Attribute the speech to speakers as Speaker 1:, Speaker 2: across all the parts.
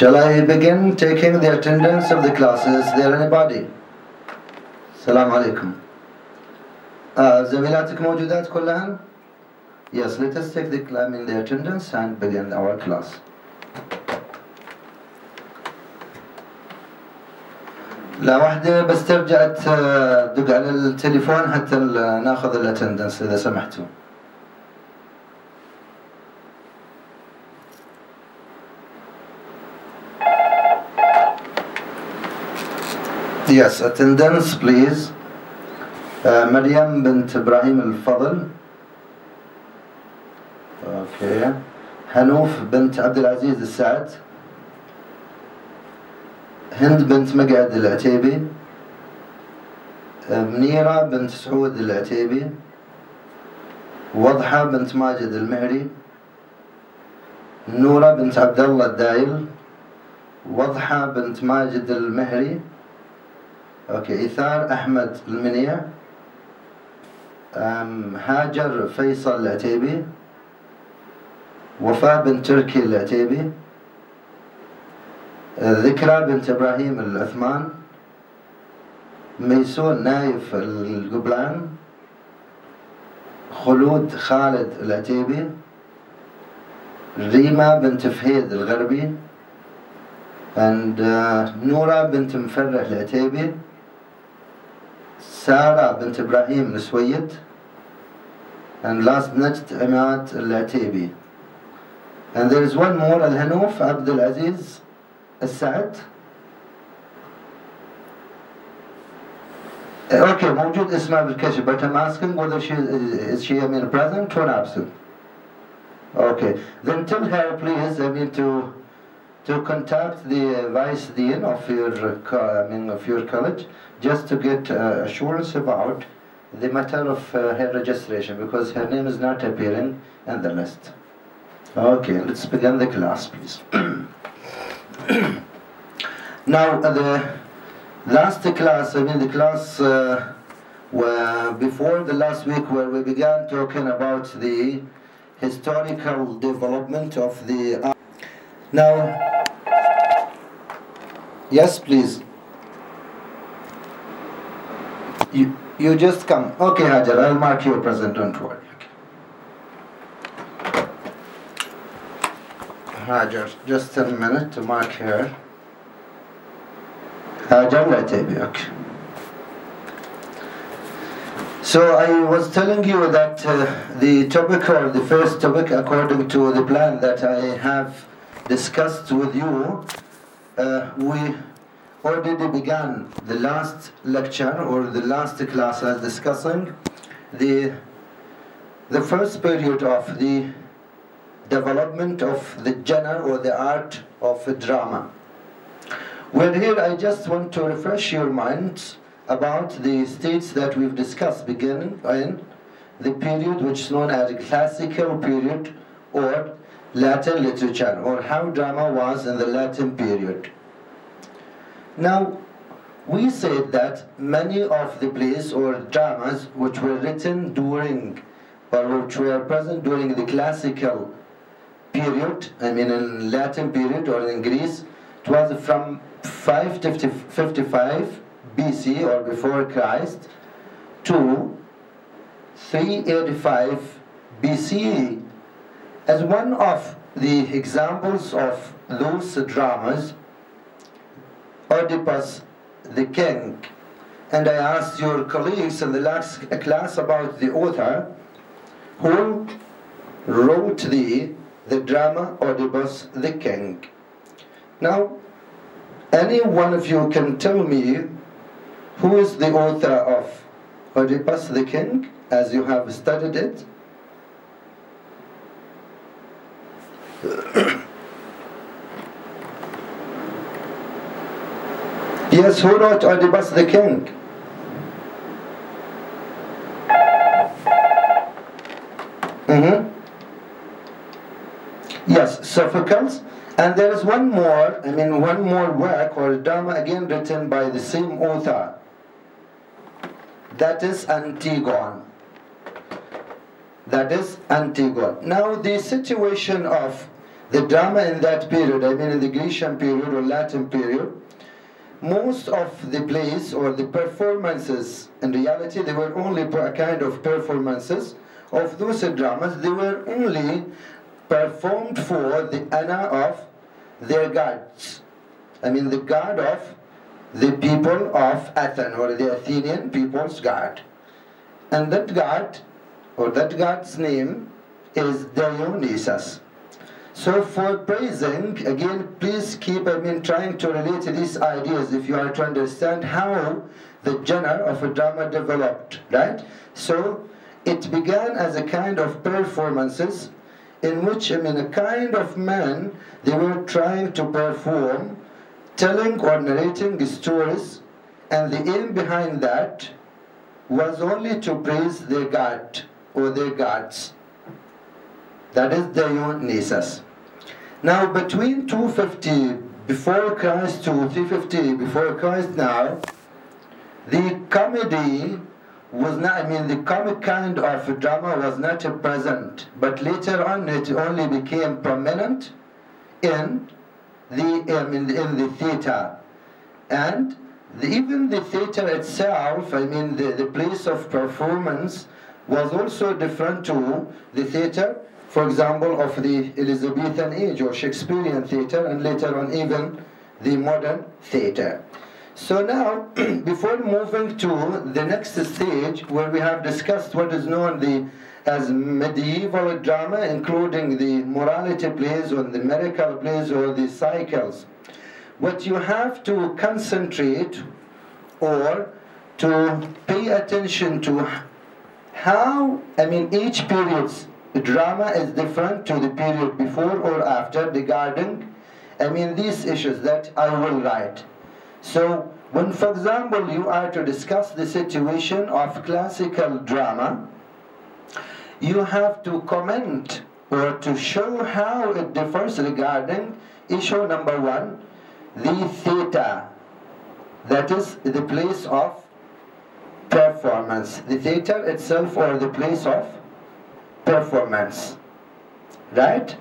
Speaker 1: Shall I begin taking the attendance of the classes? Is there anybody? السلام عليكم. Uh, زميلاتك موجودات? Yes, let us take the, I mean, the attendance and begin our class. لا واحدة بس ترجع تدق على التليفون حتى ناخذ الاتندنس إذا سمحتوا. Yes, attendance please. Uh, مريم بنت إبراهيم الفضل. Okay. حنوف بنت عبد العزيز السعد. هند بنت مقعد العتيبي. منيرة بنت سعود العتيبي. وضحى بنت ماجد المهري. نورة بنت عبد الله الدايل. وضحى بنت ماجد المهري. أوكي ايثار احمد المنيع هاجر فيصل العتيبي وفاء بنت تركي العتيبي ذكرى بنت إبراهيم العثمان ميسون نايف القبلان خلود خالد العتيبي ريما بنت فهيد الغربي and uh, بنت مفرح العتيبي سارة بنت إبراهيم السويد and last نجد عماد العتيبي and there is one more الهنوف عبد العزيز السعد okay موجود اسمها بالكشف but I'm asking whether she is she I mean present or absent okay then tell her please I mean to to contact the vice dean of your I mean of your college just to get uh, assurance about the matter of uh, her registration because her name is not appearing in the list. Okay, let's begin the class, please. now, uh, the last class, I mean the class uh, where before the last week where we began talking about the historical development of the. Now, yes, please. You, you just come. Okay, Hajar, I'll mark you present, don't worry. Okay. Hajar, just a minute to mark here. Hajar Latibi, okay. So I was telling you that uh, the topic or the first topic according to the plan that I have discussed with you, uh, we already began the last lecture or the last class as discussing the the first period of the development of the genre or the art of drama. Well, here I just want to refresh your minds about the states that we've discussed beginning in the period which is known as classical period or Latin literature or how drama was in the Latin period. Now, we said that many of the plays or dramas which were written during or which were present during the classical period, I mean in Latin period or in Greece, it was from 555 BC or before Christ to 385 BCE. As one of the examples of those dramas, Oedipus the king. And I asked your colleagues in the last class about the author who wrote the, the drama Oedipus the king. Now, any one of you can tell me who is the author of Oedipus the king as you have studied it? Yes, who wrote Oedipus the king? Mm-hmm. Yes, Sophocles. And there is one more, I mean, one more work or drama again written by the same author. That is Antigone. That is Antigone. Now, the situation of the drama in that period, I mean in the Grecian period or Latin period, most of the plays or the performances, in reality, they were only a kind of performances of those dramas. They were only performed for the honor of their gods. I mean, the god of the people of Athens or the Athenian people's god. And that god, or that god's name, is Dionysus. So for praising, again, please keep, I mean, trying to relate these ideas if you are to understand how the genre of a drama developed, right? So it began as a kind of performances in which, I mean, a kind of man, they were trying to perform, telling or narrating stories, and the aim behind that was only to praise their god or their gods. That is the Dionysus. Now, between 250 before Christ to 350 before Christ now, the comedy was not, I mean, the comic kind of drama was not present, but later on it only became prominent in the, um, in, the in the theater. And the, even the theater itself, I mean, the, the place of performance was also different to the theater for example, of the Elizabethan age or Shakespearean theatre and later on even the modern theatre. So now, before moving to the next stage where we have discussed what is known the, as medieval drama, including the morality plays or the miracle plays or the cycles, what you have to concentrate or to pay attention to how, I mean, each period's drama is different to the period before or after regarding, I mean, these issues that I will write. So, when, for example, you are to discuss the situation of classical drama, you have to comment or to show how it differs regarding issue number one, the theta, that is the place of performance. The theater itself or the place of performance. Right?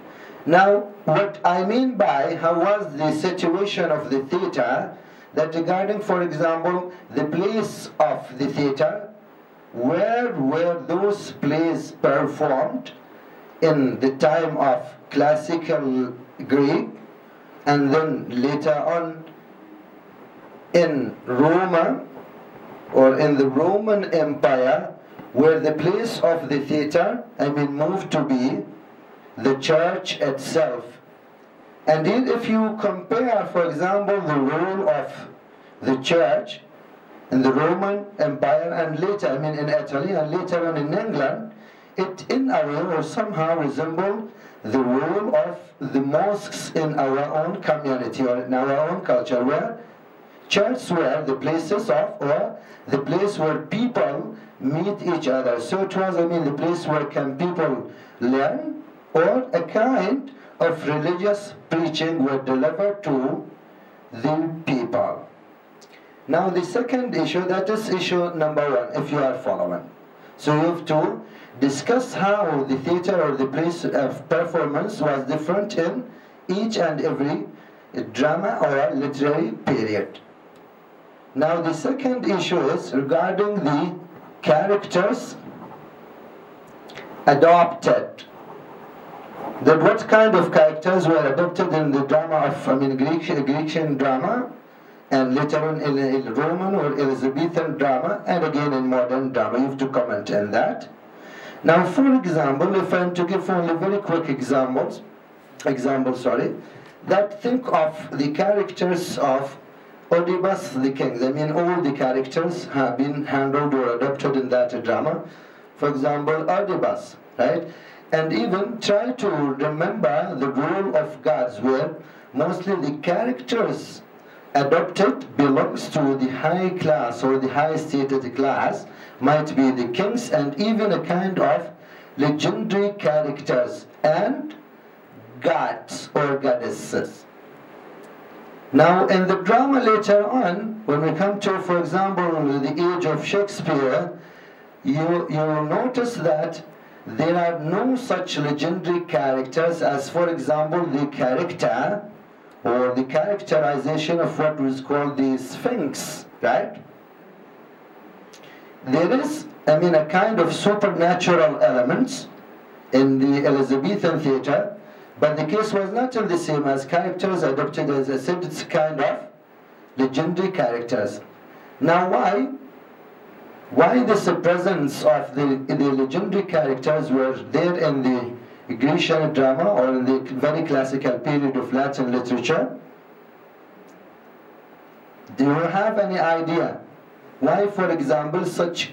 Speaker 1: Now, what I mean by how was the situation of the theater, that regarding, for example, the place of the theater, where were those plays performed in the time of classical Greek, and then later on in Roma, or in the Roman Empire, where the place of the theater, I mean, moved to be the church itself. And if you compare, for example, the role of the church in the Roman Empire and later, I mean, in Italy and later on in England, it in a way or somehow resembled the role of the mosques in our own community or in our own culture, where churches were the places of or the place where people meet each other. So it was, I mean, the place where can people learn or a kind of religious preaching were delivered to the people. Now the second issue, that is issue number one, if you are following. So you have to discuss how the theater or the place of performance was different in each and every drama or literary period. Now the second issue is regarding the characters adopted. That what kind of characters were adopted in the drama of, I mean, Greek, Grecian drama, and later on in, in Roman or Elizabethan drama, and again in modern drama. You have to comment on that. Now, for example, if I'm to give only very quick examples, example, sorry, that think of the characters of Oedipus the king. I mean, all the characters have been handled or adopted in that drama. For example, Odibas, right? And even try to remember the role of gods, where mostly the characters adopted belongs to the high class or the high stated class, might be the kings and even a kind of legendary characters and gods or goddesses. Now, in the drama later on, when we come to, for example, the age of Shakespeare, you, you will notice that there are no such legendary characters as, for example, the character or the characterization of what was called the Sphinx, right? There is, I mean, a kind of supernatural elements in the Elizabethan theatre, but the case was not the same as characters adopted, as said, kind of legendary characters. Now, why? Why this presence of the, the legendary characters were there in the Grecian drama or in the very classical period of Latin literature? Do you have any idea why, for example, such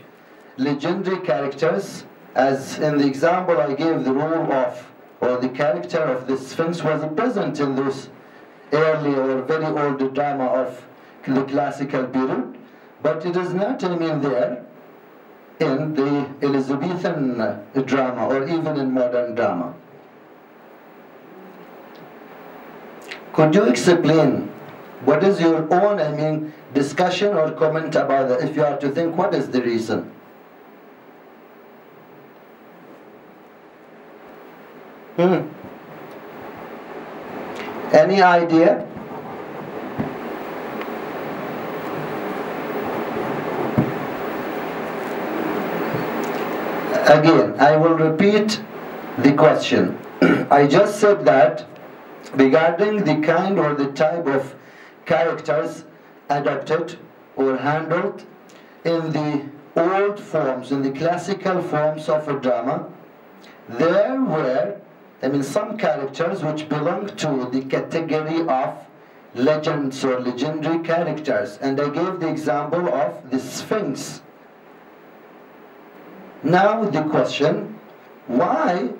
Speaker 1: legendary characters, as in the example I gave, the role of or the character of the Sphinx was present in this early or very old drama of the classical period, but it is not, I mean, there in the Elizabethan drama or even in modern drama. Could you explain what is your own, I mean, discussion or comment about that? If you are to think, what is the reason? Hmm. Any idea? Again, I will repeat the question. I just said that regarding the kind or the type of characters adapted or handled in the old forms, in the classical forms of a drama, there were, I mean, some characters which belong to the category of legends or legendary characters. And I gave the example of the Sphinx. Now the question, why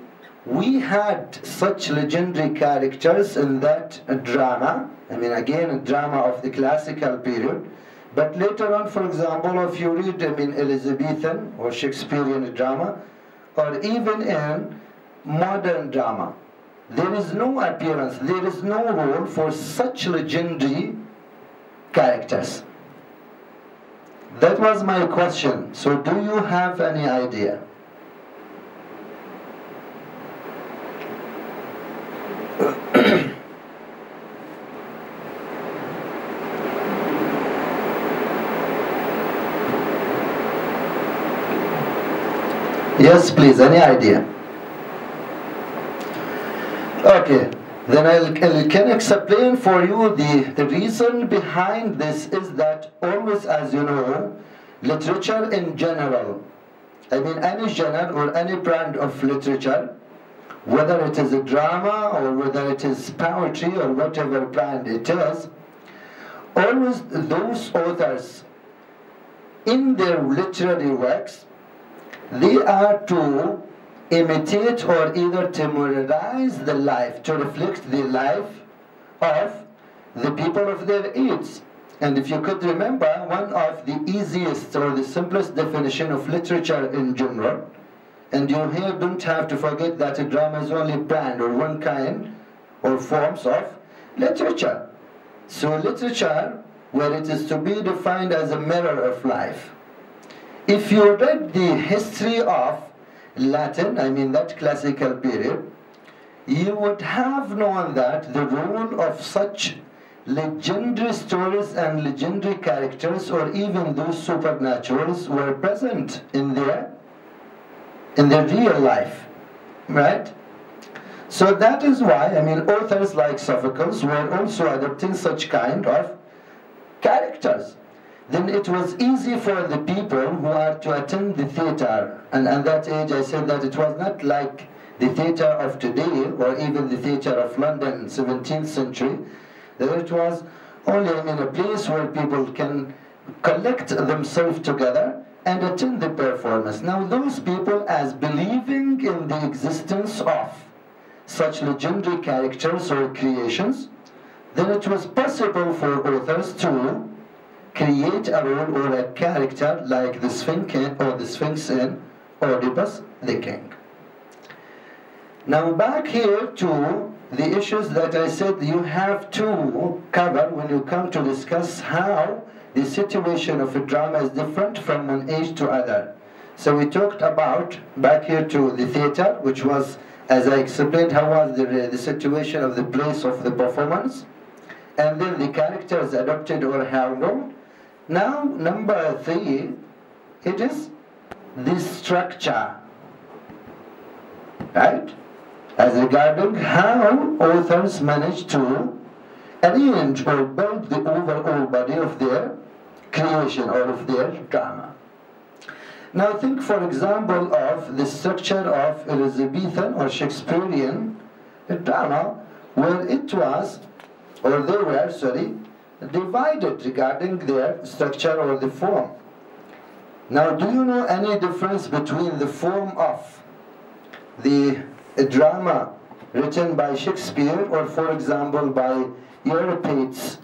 Speaker 1: we had such legendary characters in that drama, I mean again a drama of the classical period, but later on, for example, if you read them in Elizabethan or Shakespearean drama, or even in modern drama, there is no appearance, there is no role for such legendary characters. That was my question. So do you have any idea? yes, please, any idea? Okay. Then I can explain for you the, the reason behind this is that always, as you know, literature in general, I mean any genre or any brand of literature, whether it is a drama or whether it is poetry or whatever brand it is, always those authors in their literary works, they are to imitate or either temporarize the life, to reflect the life of the people of their age. And if you could remember, one of the easiest or the simplest definition of literature in general, and you here don't have to forget that a drama is only brand or one kind or forms of literature. So literature, where it is to be defined as a mirror of life. If you read the history of Latin, I mean that classical period, you would have known that the role of such legendary stories and legendary characters or even those supernaturals were present in their in their real life right? So that is why i mean authors like sophocles were also adopting such kind of characters then it was easy for the people who are to attend the theater. And at that age, I said that it was not like the theater of today or even the theater of London, 17th century. That it was only, I mean, a place where people can collect themselves together and attend the performance. Now, those people, as believing in the existence of such legendary characters or creations, then it was possible for authors to create a role or a character like the Sphinx or the Sphinx in Oedipus the king. Now back here to the issues that I said you have to cover when you come to discuss how the situation of a drama is different from one age to other. So we talked about back here to the theater, which was, as I explained, how was the, the situation of the place of the performance, and then the characters adopted or handled. Now, number three, it is the structure, right? As regarding how authors manage to arrange or build the overall body of their creation or of their drama. Now think for example of the structure of Elizabethan or Shakespearean drama where it was, or they were, sorry, divided regarding their structure or the form. Now do you know any difference between the form of the drama written by Shakespeare or for example by Euripides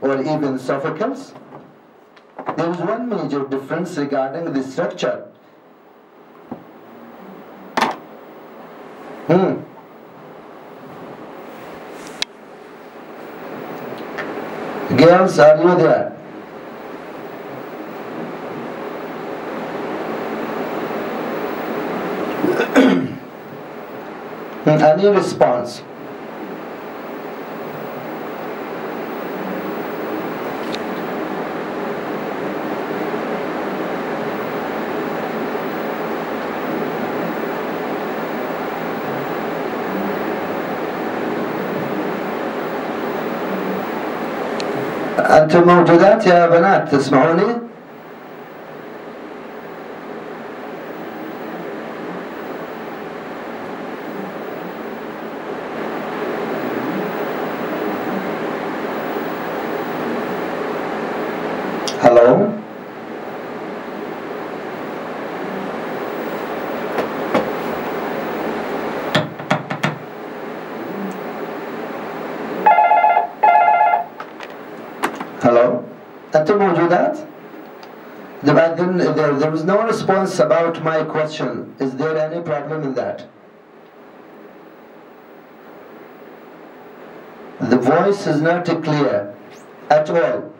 Speaker 1: or even Sophocles? There is one major difference regarding the structure. Hmm. Girls, are you there? Any response? أنتم موجودات يا بنات تسمعوني؟ أنتم موجودات؟ But then there, there was no response about my question. Is there any problem in that? The voice is not clear at all.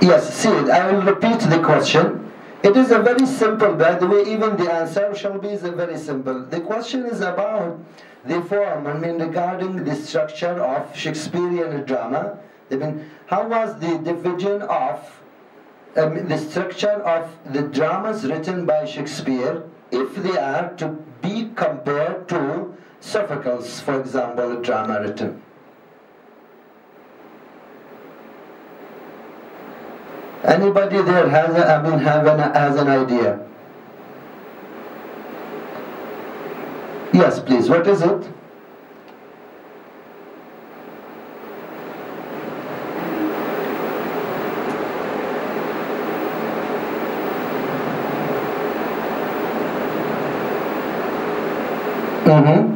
Speaker 1: Yes, see, I will repeat the question. It is a very simple, by the way, even the answer shall be is a very simple. The question is about the form, I mean, regarding the structure of Shakespearean drama. I mean, how was the division of the structure of the dramas written by Shakespeare if they are to be compared to Sophocles, for example, drama written? Anybody there has a, I mean have an has an idea? Yes, please. What is it? Mm-hmm.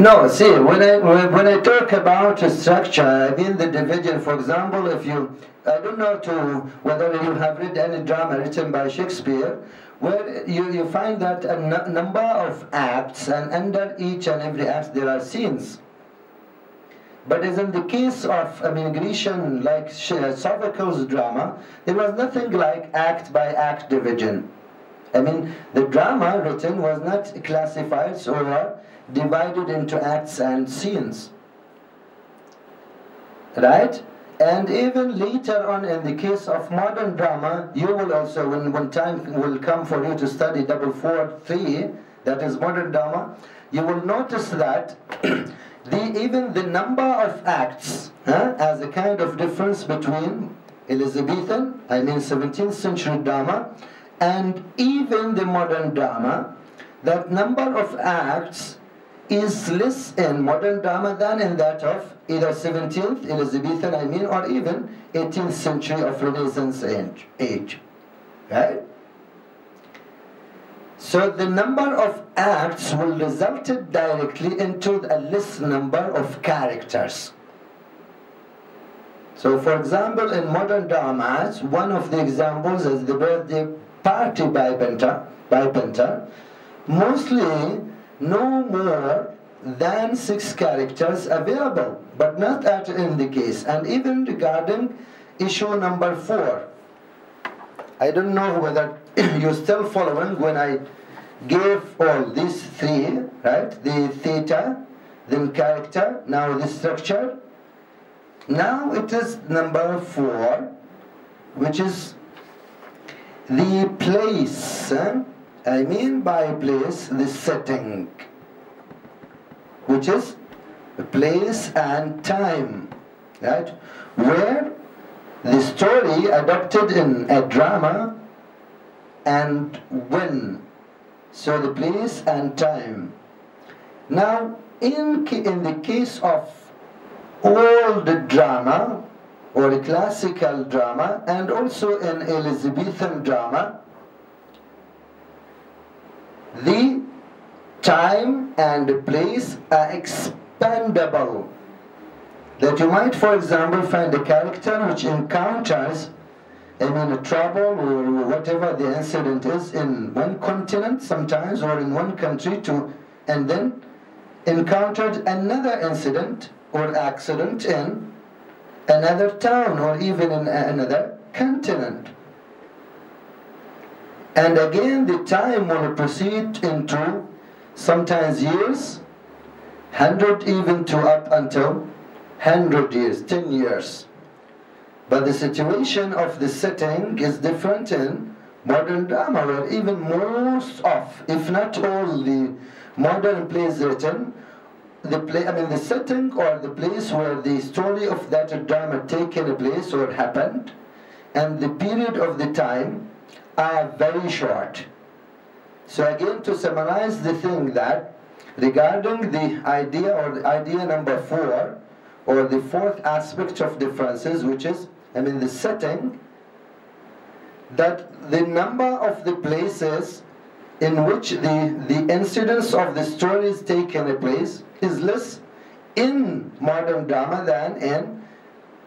Speaker 1: No, see, when I when I talk about structure, I mean the division. For example, if you, I don't know to whether you have read any drama written by Shakespeare, where you, you find that a number of acts, and under each and every act there are scenes. But as in the case of, I mean, Grecian, like uh, Sophocles' drama, there was nothing like act by act division. I mean, the drama written was not classified or divided into acts and scenes. Right? And even later on in the case of modern drama, you will also, when, when time will come for you to study double four three, that is modern drama, you will notice that the, even the number of acts huh, as a kind of difference between Elizabethan, I mean 17th century drama, and even the modern drama, that number of acts is less in modern drama than in that of either 17th Elizabethan, I mean, or even 18th century of Renaissance age. Right? So the number of acts will result directly into a less number of characters. So for example, in modern dramas, one of the examples is the birthday party by Pinter, bipenta, mostly no more than six characters available, but not at in the case. And even regarding issue number four, I don't know whether you're still following when I gave all these three, right? The theta, then character, now the structure. Now it is number four, which is the place. eh? I mean by place, the setting, which is place and time, right? Where the story adopted in a drama and when. So the place and time. Now, in, in the case of old drama or classical drama and also in Elizabethan drama, the time and place are expandable. That you might, for example, find a character which encounters, I mean, a trouble or whatever the incident is in one continent sometimes or in one country to, and then encountered another incident or accident in another town or even in another continent. And again, the time will proceed into sometimes years, hundred even to up until hundred years, ten years. But the situation of the setting is different in modern drama, where even most of, if not all, the modern plays written, the play, I mean, the setting or the place where the story of that drama taken place or happened, and the period of the time are very short. So again, to summarize the thing that regarding the idea or the idea number four, or the fourth aspect of differences, which is, I mean, the setting, that the number of the places in which the, the incidents of the stories taken place is less in modern drama than in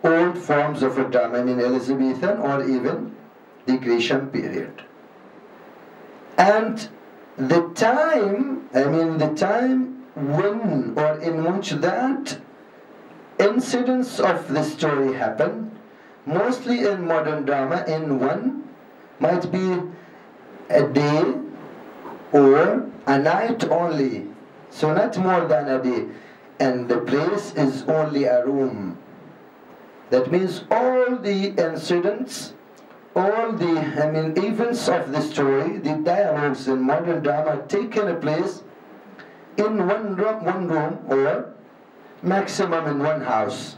Speaker 1: old forms of a drama, I mean Elizabethan or even the Grecian period. And the time, I mean the time when or in which that incidents of the story happen, mostly in modern drama, in one, might be a day or a night only. So not more than a day. And the place is only a room. That means all the incidents, all the I mean events of the story, the dialogues in modern drama taken place in one room, one room or maximum in one house.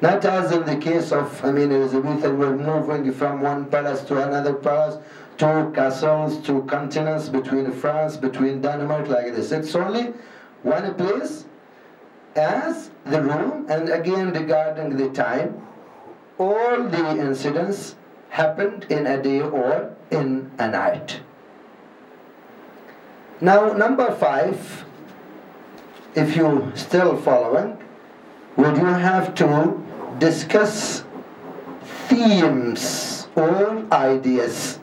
Speaker 1: Not as in the case of, I mean, Elizabethan, we're moving from one palace to another palace, to castles, to continents, between France, between Denmark, like this. It's only one place as the room, and again regarding the time, all the incidents happened in a day or in a night. Now, number five, if you still following, would you have to discuss themes or ideas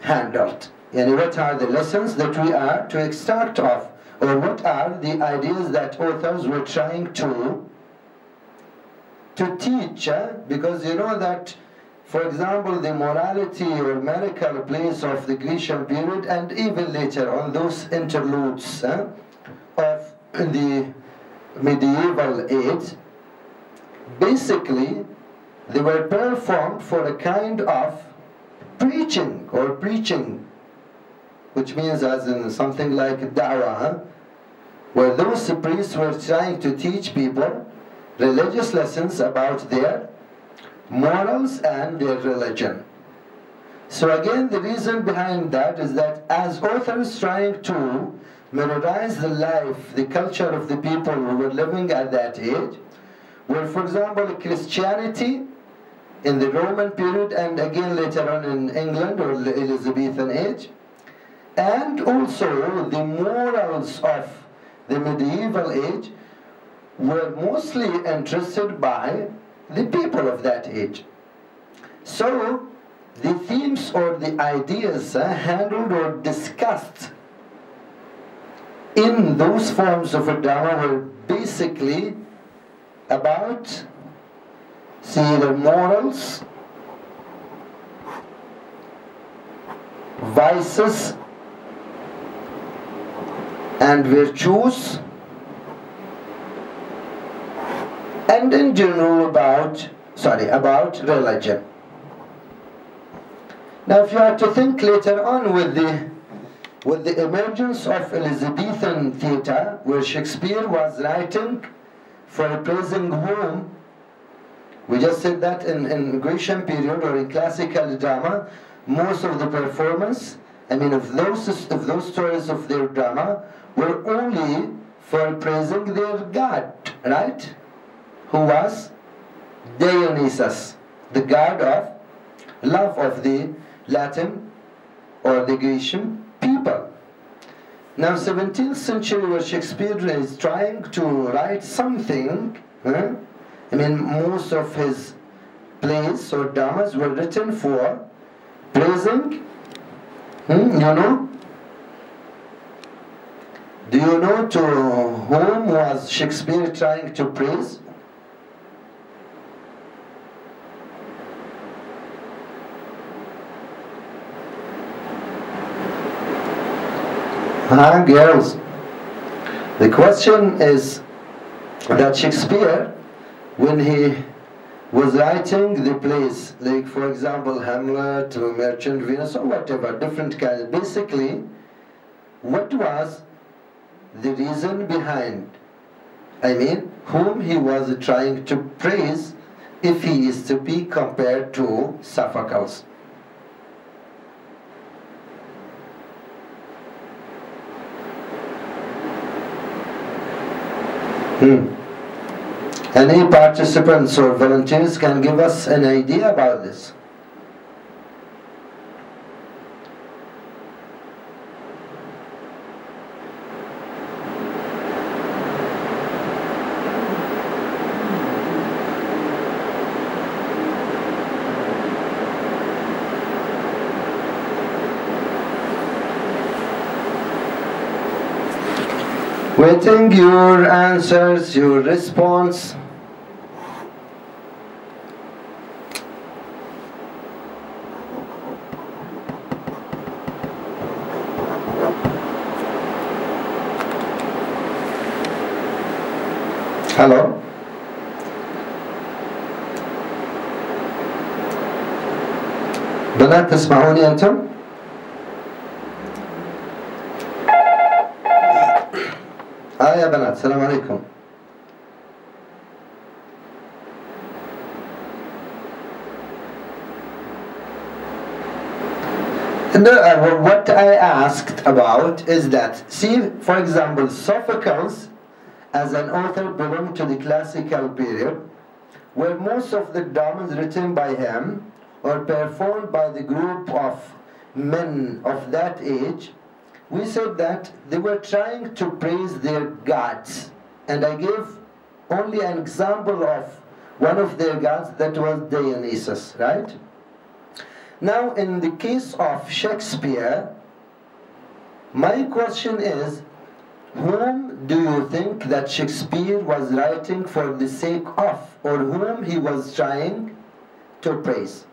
Speaker 1: handled? And what are the lessons that we are to extract of, or what are the ideas that authors were trying to to teach? eh? Because you know that, for example, the morality or miracle plays of the Grecian period, and even later on those interludes eh, of the medieval age, basically they were performed for a kind of preaching or preaching, which means as in something like da'wah, huh? where those priests were trying to teach people religious lessons about their morals and their religion. So again, the reason behind that is that as authors trying to memorize the life, the culture of the people who were living at that age, where, for example, Christianity in the Roman period and again later on in England or the Elizabethan age, and also the morals of the medieval age were mostly interested by the people of that age. So, the themes or the ideas uh, handled or discussed in those forms of a drama were basically about see the morals vices and virtues and in general about sorry about religion now if you have to think later on with the with the emergence of Elizabethan theatre where Shakespeare was writing for praising whom we just said that in, in Grecian period or in classical drama most of the performance, I mean, of those, of those stories of their drama were only for praising their god, right? Who was Dionysus, the god of love of the Latin or the Grecian people. Now, 17th century, where Shakespeare is trying to write something, huh? I mean, most of his plays or dramas were written for praising? Hmm, you know? Do you know to whom was Shakespeare trying to praise? Huh, girls? The question is that Shakespeare, when he was writing the plays, like for example Hamlet Merchant Venice or whatever, different kinds. Basically, what was the reason behind? I mean, whom he was trying to praise if he is to be compared to Sophocles. Hmm. Any participants or volunteers can give us an idea about this. Waiting your answers, your response. Hello? بنات تسمعوني أنتم؟ بنات السلام عليكم No, uh, what I asked about is that, see, for example, Sophocles as an author belonged to the classical period, where most of the dramas written by him or performed by the group of men of that age, we said that they were trying to praise their gods. And I gave only an example of one of their gods that was Dionysus, right? Now, in the case of Shakespeare, my question is whom do you think that Shakespeare was writing for the sake of, or whom he was trying to praise?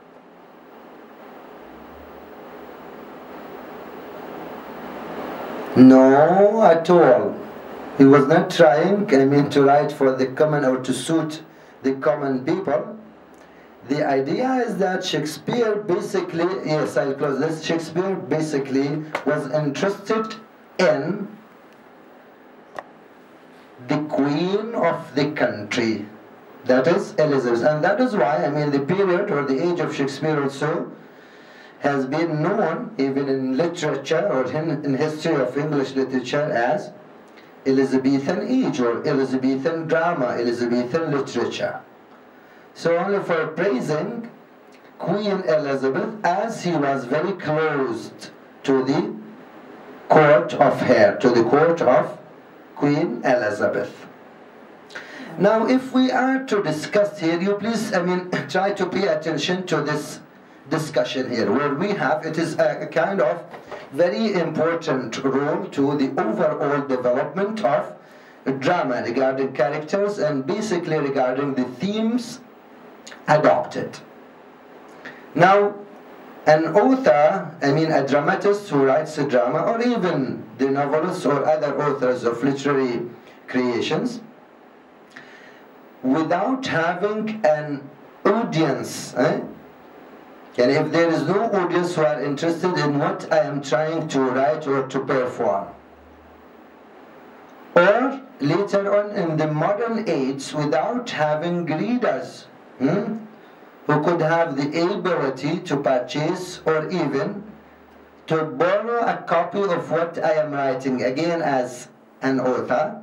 Speaker 1: No, at all. He was not trying, I mean, to write for the common or to suit the common people. The idea is that Shakespeare basically, yes, I'll close this. Shakespeare basically was interested in the queen of the country. That is Elizabeth. And that is why, I mean, the period or the age of Shakespeare also has been known, even in literature or in, in history of English literature, as Elizabethan age or Elizabethan drama, Elizabethan literature. So only for praising Queen Elizabeth as he was very close to the court of her, to the court of Queen Elizabeth. Now, if we are to discuss here, you please, I mean, try to pay attention to this discussion here, where we have, it is a, kind of very important role to the overall development of drama regarding characters and basically regarding the themes adopted. Now, an author, I mean a dramatist who writes a drama, or even the novelists or other authors of literary creations, without having an audience, eh? And if there is no audience who are interested in what I am trying to write or to perform, or later on in the modern age, without having readers hmm, who could have the ability to purchase or even to borrow a copy of what I am writing, again as an author,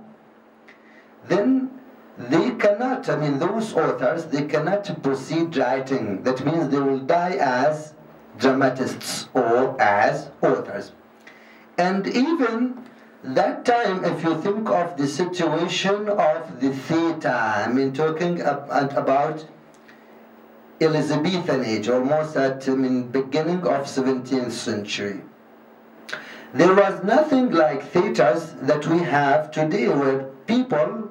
Speaker 1: then they cannot, I mean, those authors, they cannot proceed writing. That means they will die as dramatists or as authors. And even that time, if you think of the situation of the theater, I mean, talking about Elizabethan age, almost at I mean, beginning of 17th century. There was nothing like theaters that we have today where people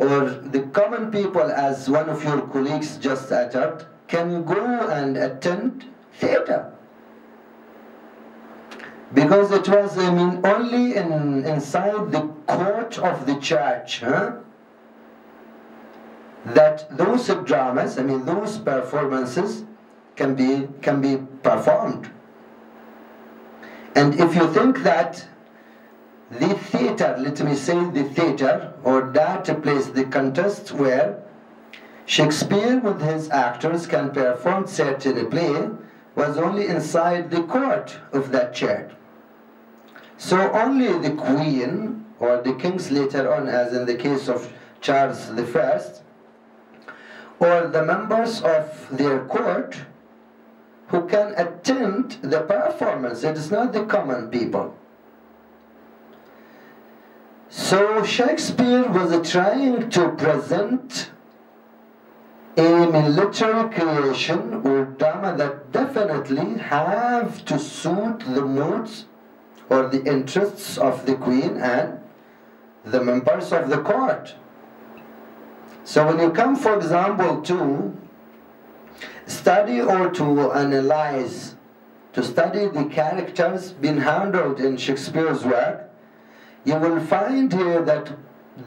Speaker 1: or the common people, as one of your colleagues just uttered, can go and attend theater. Because it was, I mean, only in, inside the court of the church huh, that those dramas, I mean, those performances can be, can be performed. And if you think that the theater, let me say the theater, or that place, the contest where Shakespeare with his actors can perform certain play was only inside the court of that church. So only the queen or the kings later on, as in the case of Charles I, or the members of their court who can attend the performance. It is not the common people. So Shakespeare was trying to present a military creation or drama that definitely have to suit the moods or the interests of the queen and the members of the court. So when you come, for example, to study or to analyze, to study the characters being handled in Shakespeare's work, you will find here that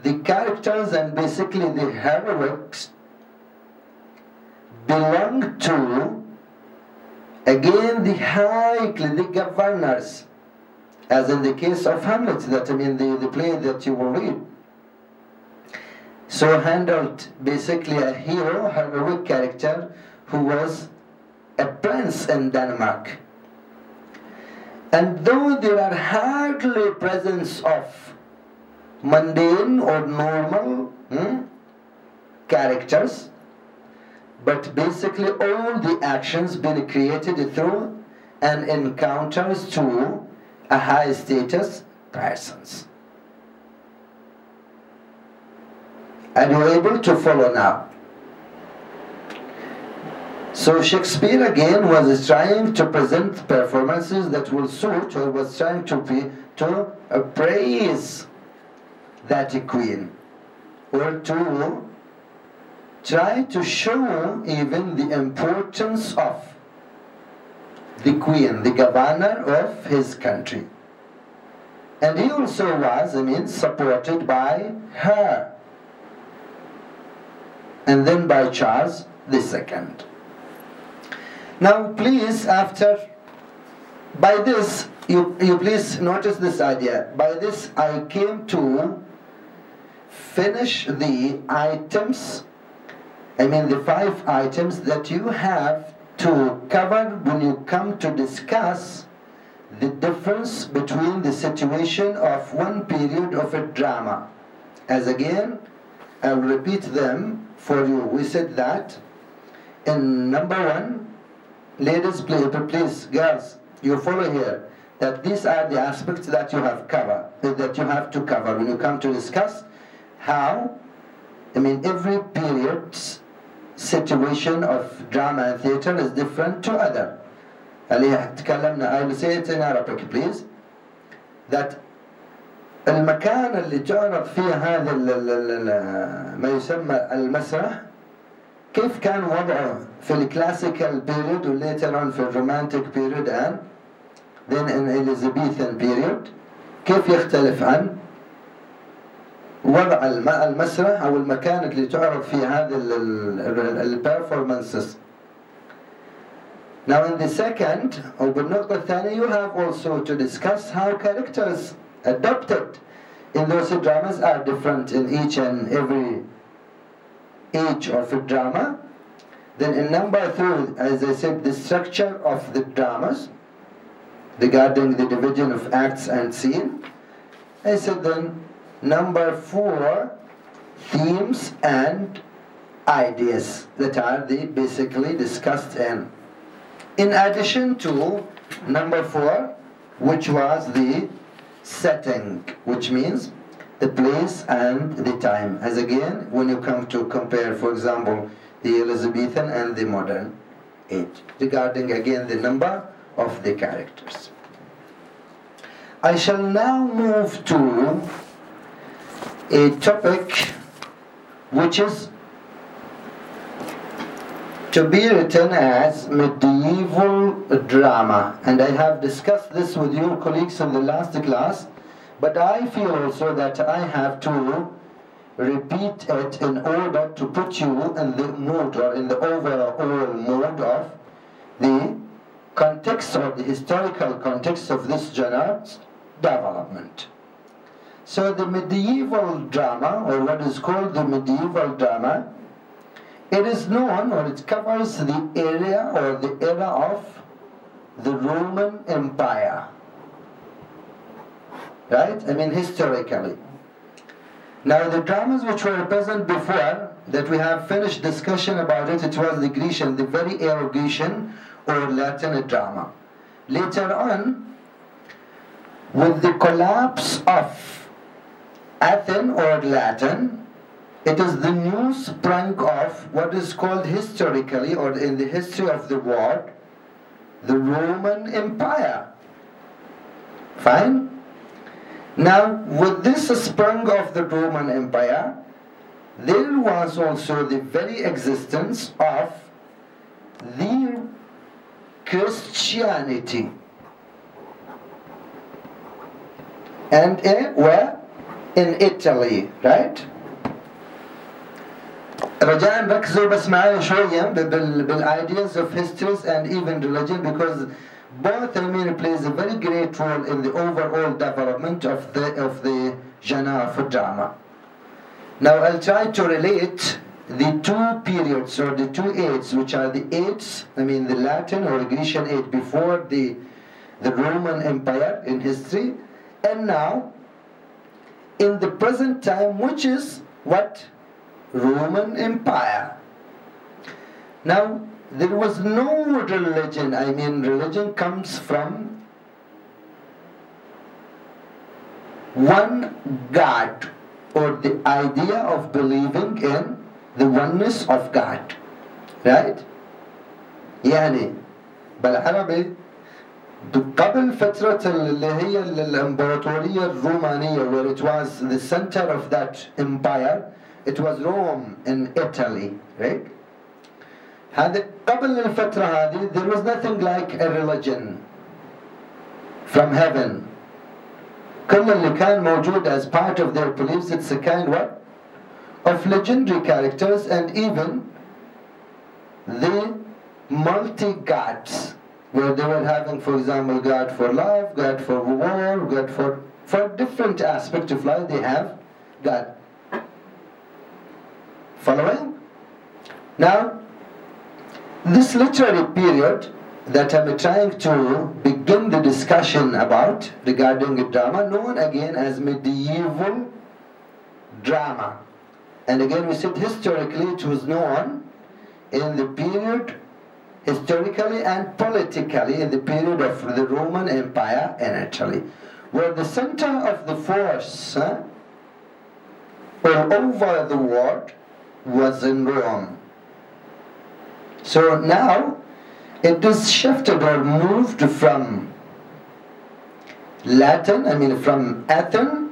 Speaker 1: the characters and basically the heroics belong to again the high the governors as in the case of Hamlet that I mean the, the play that you will read. So handled basically a hero heroic character who was a prince in Denmark and though there are hardly presence of mundane or normal hmm, characters, but basically all the actions being created through and encounters to a high status persons. Are you able to follow now? So Shakespeare again was trying to present performances that will suit or was trying to be to praise that queen or to try to show even the importance of the queen, the governor of his country. And he also was, I mean, supported by her. And then by Charles Second. Now, please, after, by this, you, you please notice this idea. By this, I came to finish the items, I mean the five items that you have to cover when you come to discuss the difference between the situation of one period of a drama. As again, I'll repeat them for you. We said that in number one, ladies please, please girls you follow here that these are the aspects that you have cover that you have to cover when you come to discuss how I mean every period situation of drama and theater is different to other اللي تكلمنا I will say it in Arabic please that المكان اللي تعرض فيه هذا ما يسمى المسرح كيف كان وضعه في الكلاسيكال بيريود وليتر في الرومانتيك بيريود and then in Elizabethan period كيف يختلف عن وضع المسرح أو المكان اللي تعرض فيه هذه البرفورمانسز Now in the second or بالنقطة الثانية you have also to discuss how characters adopted in those dramas are different in each and every age of a drama. Then in number three, as I said, the structure of the dramas regarding the division of acts and scene. I said then number four, themes and ideas that are the basically discussed in. In addition to number four, which was the setting, which means the place and the time. As again, when you come to compare, for example, the Elizabethan and the modern age, regarding again the number of the characters. I shall now move to a topic which is to be written as medieval drama. And I have discussed this with your colleagues in the last class, but I feel also that I have to repeat it in order to put you in the mood or in the overall mood of the context or the historical context of this genre's development. So the medieval drama, or what is called the medieval drama, it is known or it covers the area or the era of the Roman Empire. Right? I mean, historically. Now, the dramas which were present before, that we have finished discussion about it, it was the Grecian, the very era Grecian or Latin drama. Later on, with the collapse of Athens or Latin, it is the new spring of what is called historically, or in the history of the world, the Roman Empire. Fine? Now, with this spring of the Roman Empire, there was also the very existence of the Christianity. And uh, where? In Italy, right? رجاء ركزوا بس معايا شوية بالايديas of histories and even religion because both mean plays a very great role in the overall development of the of the genre of drama. Now I'll try to relate the two periods or the two ages which are the ages I mean the Latin or Grecian age before the the Roman Empire in history and now in the present time which is what Roman Empire. Now, there was no religion, I mean, religion comes from one God or the idea of believing in the oneness of God. Right? يعني بالعربي قبل فترة اللي هي الامبراطورية الرومانية where it was the center of that empire it was Rome in Italy right هذا قبل الفترة هذه there was nothing like a religion from heaven كل اللي كان موجود as part of their beliefs it's a kind what of legendary characters and even the multi-gods where they were having for example God for love, God for war, God for for different aspects of life they have God Following? Now, this literary period that I'm trying to begin the discussion about regarding drama known again as medieval drama. And again, we said historically it was known in the period, historically and politically, in the period of the Roman Empire in Italy, where the center of the force huh, all over the world was in Rome. So now it is shifted or moved from Latin, I mean from Athens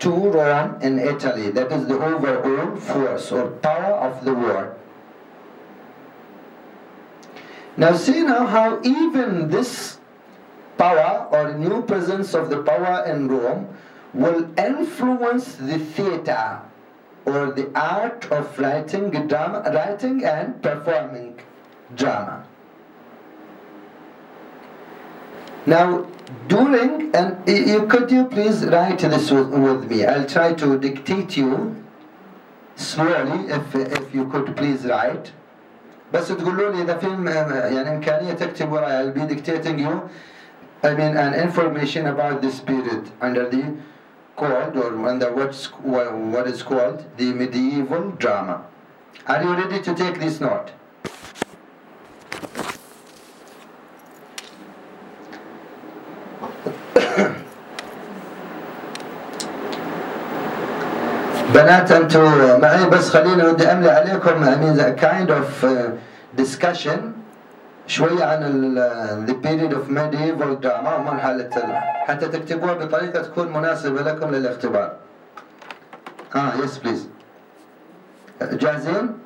Speaker 1: to Rome in Italy. That is the overall force or power of the war. Now see now how even this power or new presence of the power in Rome will influence the theater or the art of writing drama, writing and performing drama. Now, during and you, could you please write this with, with me? I'll try to dictate you slowly if if you could please write. بس تقولوا لي اذا في يعني امكانيه تكتب وراي I'll be dictating you I mean an information about this period under the called or under what's what is called the medieval drama. Are you ready to take this note? بنات انتم معي بس خليني بدي املي عليكم I mean a kind of uh, discussion شوية عن ال the period of medieval drama ومرحلة حتى تكتبوها بطريقة تكون مناسبة لكم للاختبار. آه يس بليز. جاهزين؟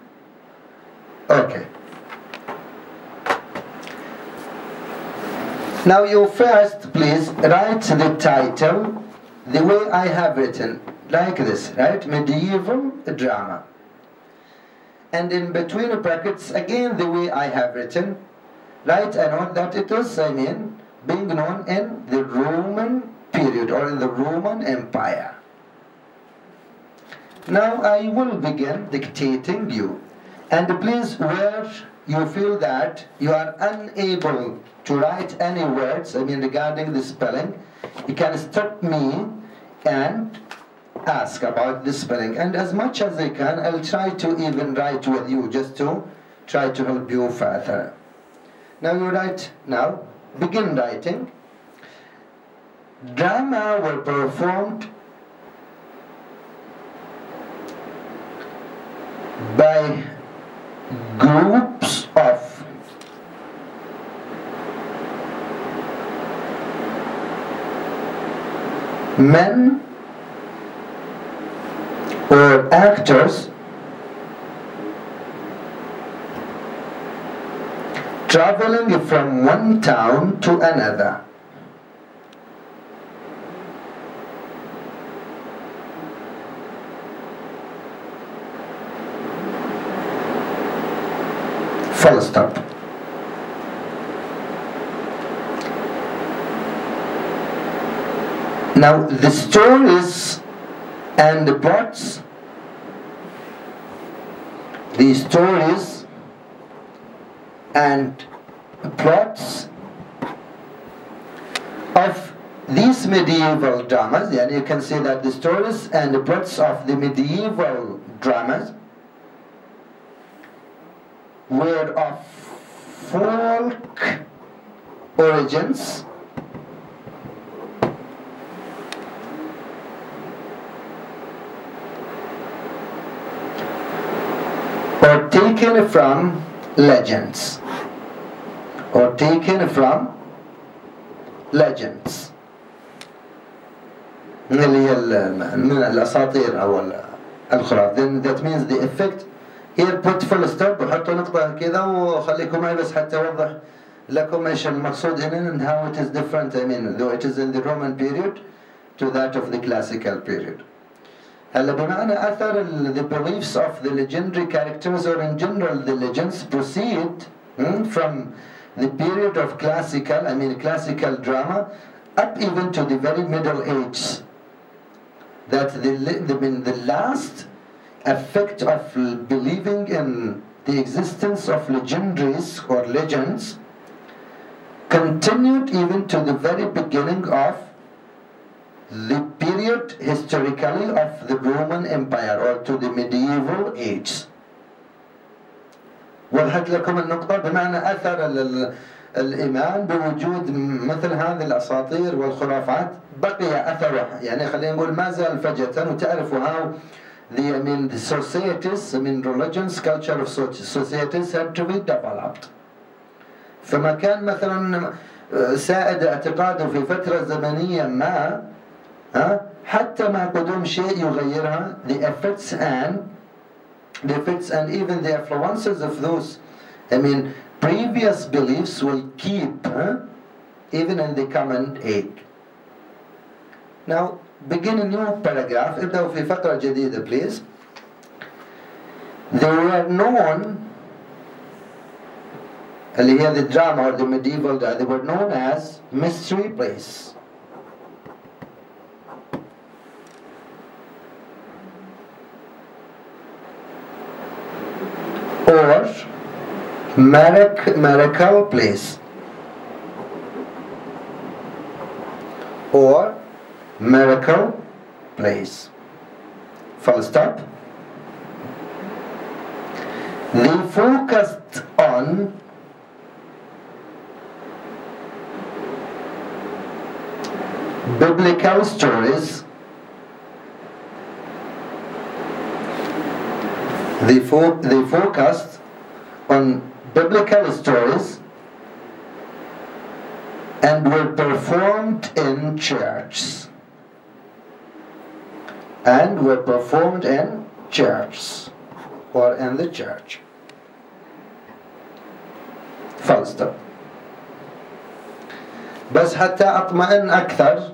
Speaker 1: أوكي. Now you first please write the title the way I have written like this, right? Medieval drama. And in between brackets, again the way I have written, write a note that it was, I mean, being known in the Roman period or in the Roman Empire. Now I will begin dictating you. And please, where you feel that you are unable to write any words, I mean regarding the spelling, you can stop me and ask about the spelling. And as much as I can, I'll try to even write with you just to try to help you further. Now you write, now, begin writing. Drama were performed by groups of men or actors traveling from one town to another. Full stop. Now the stories and the plots, the stories and plots of these medieval dramas, and you can see that the stories and the plots of the medieval dramas were of folk origins. Or taken from legends or taken from legends من اللي هي من الاساطير او الخرافات then that means the effect here put full stop وحطوا نقطة كذا وخليكم معي بس حتى اوضح لكم ايش المقصود هنا and how it is different I mean though it is in the Roman period to that of the classical period هلا بمعنى اثر the beliefs of the legendary characters or in general the legends proceed hmm, from the period of classical I mean classical drama up even to the very middle age that the, the, the last effect of believing in the existence of legendaries or legends continued even to the very beginning of the period historically of the Roman Empire or to the medieval age. وضحت لكم النقطة بمعنى أثر الإيمان بوجود مثل هذه الأساطير والخرافات بقي أثره. يعني خلينا نقول ما زال فجأة وتعرفوا how the I mean the societies I mean religions culture of societies have to be developed. فما كان مثلا سائد اعتقاده في فترة زمنية ما ها حتى مع قدوم شيء يغيرها the effects and the and even the influences of those, I mean, previous beliefs will keep huh, even in the common age. Now, begin a new paragraph. ابدأوا في فقرة the please. They were known اللي هي the drama or the medieval they were known as mystery plays or miracle, miracle plays or miracle plays. Full stop. They focused on biblical stories. They, fo- they focused on biblical stories and were performed in churches and were performed in churches or in the church. Full stop. بس حتى اطمئن اكثر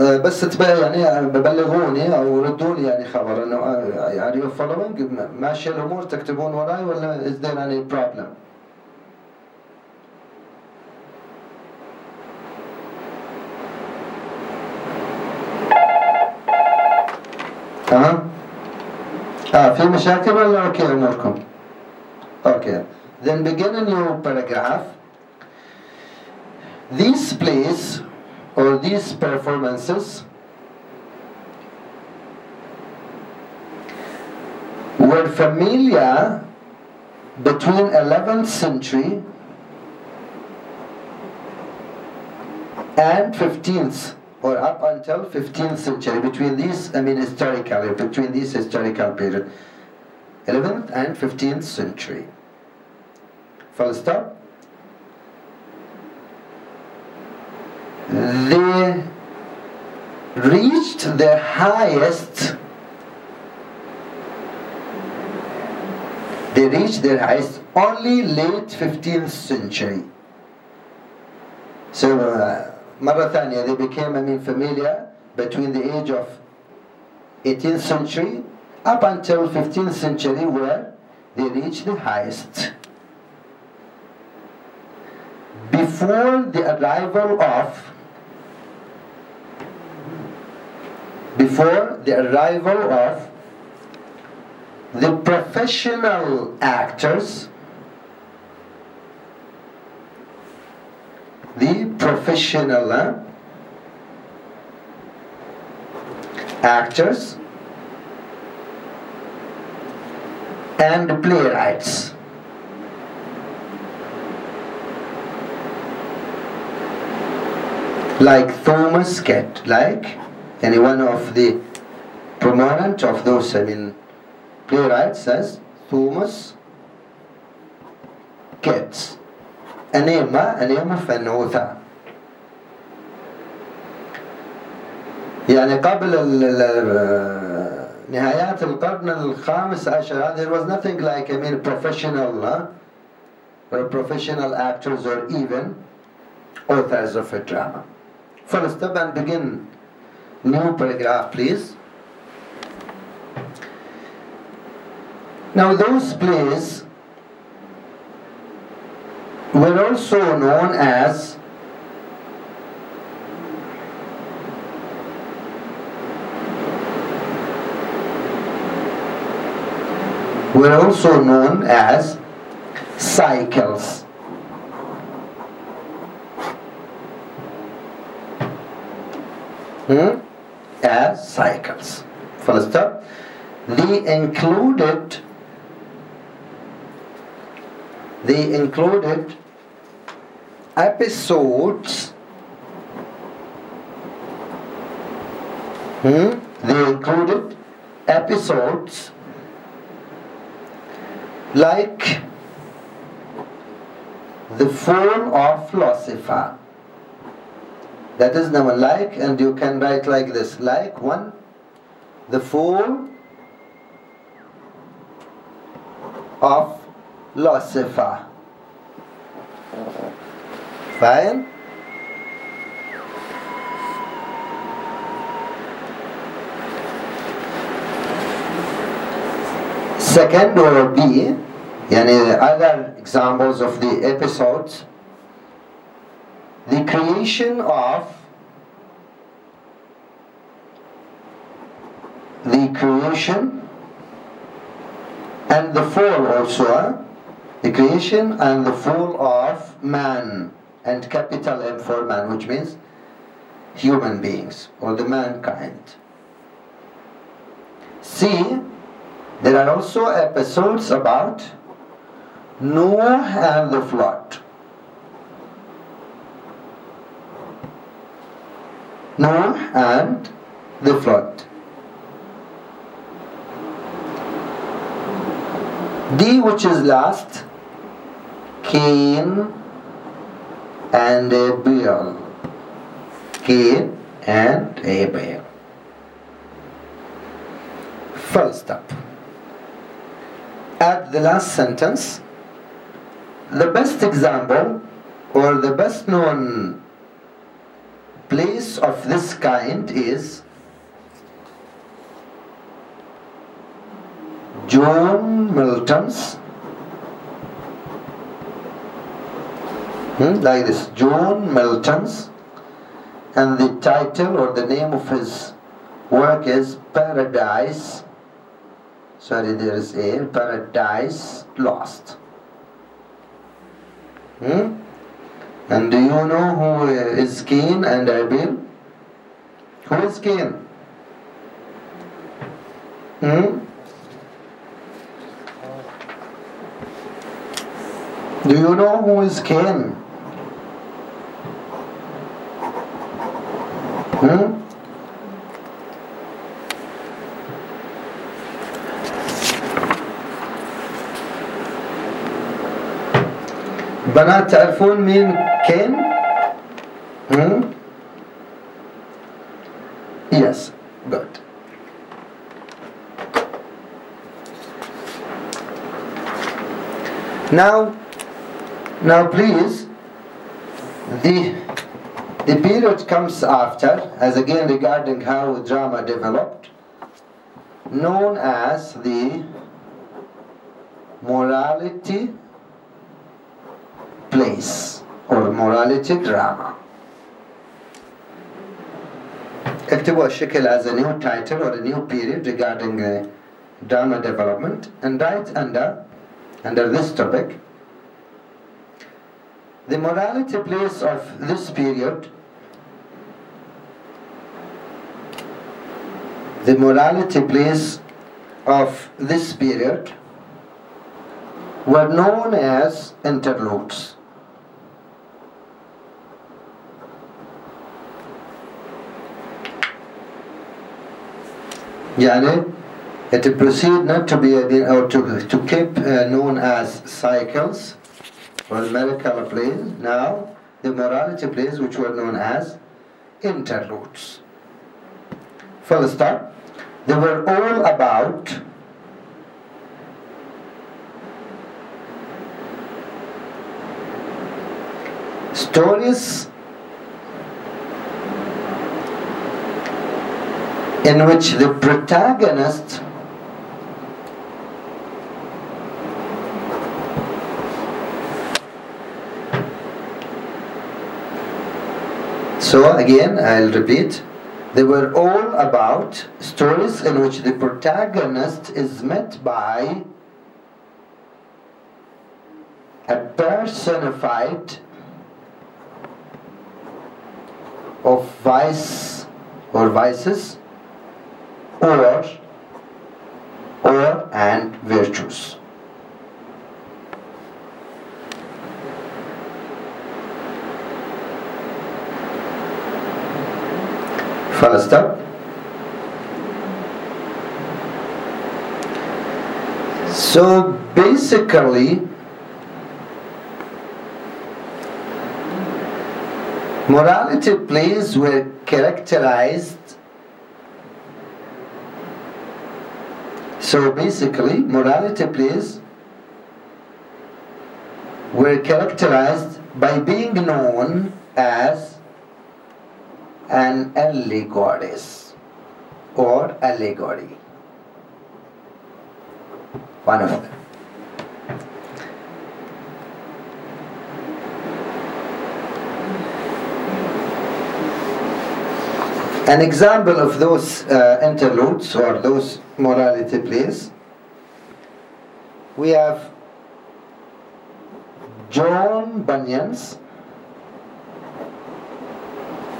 Speaker 1: بس تبقى يعني ببلغوني أو ردوا لي يعني خبر إنه يعني يو فولوينج ماشيه الأمور تكتبون وراي ولا is there any problem؟ آه آه في مشاكل ولا أوكي أموركم؟ أوكي then begin a new paragraph these plays or these performances were familiar between 11th century and 15th or up until 15th century between these I mean historically between these historical period 11th and 15th century. Full stop they reached their highest they reached their highest only late 15th century so uh, مرة ثانية they became I mean familiar between the age of 18th century up until 15th century where they reached the highest before the arrival of before the arrival of the professional actors the professional uh, actors and playwrights. Like Thomas Kyd, like any one of the prominent of those, I mean, playwrights says Thomas Kett. أنيما أنيما فنوثة يعني قبل نهايات القرن الخامس عشر there was nothing like I mean professional huh? or professional actors or even authors of a drama. First step and begin new paragraph please. Now those plays were also known as were also known as cycles. Hmm? As cycles. First up, they included they included episodes hmm? they included episodes like the fall of Lucifer. That is number like, and you can write like this like one, the fall of Lucifer. Fine? Second or B, yani other examples of the episodes, the creation of the creation and the fall also, the creation and the fall of man and capital M for man, which means human beings or the mankind. see There are also episodes about Noah and the flood. Noah and the flood. D which is last, Cain and Abel. Cain and Abel. First up At the last sentence, the best example or the best known place of this kind is John Milton's hmm, like this John Milton's and the title or the name of his work is Paradise sorry there is a Paradise Lost hmm? and do you know who is Cain and Abel who is Cain hmm? Do you know who is Cain? Hmm? بنات تعرفون مين can? Hmm? Yes, but Now, now please, the, the period comes after, as again regarding how drama developed, known as the morality الريليتد drama. اكتبوا الشكل as a new title or a new period regarding the drama development and write under under this topic the morality plays of this period the morality plays of this period were known as interludes Yani it proceed not to be or to, to keep uh, known as cycles or medical plays. Now the morality plays which were known as interludes. First up, they were all about stories in which the protagonist So again, I'll repeat. They were all about stories in which the protagonist is met by a personified of vice or vices or or and virtues. First up, So basically, morality plays were characterized. So basically, morality plays were characterized by being known as an allegories or allegory. One of them. An example of those uh, interludes or those morality plays, we have John Bunyan's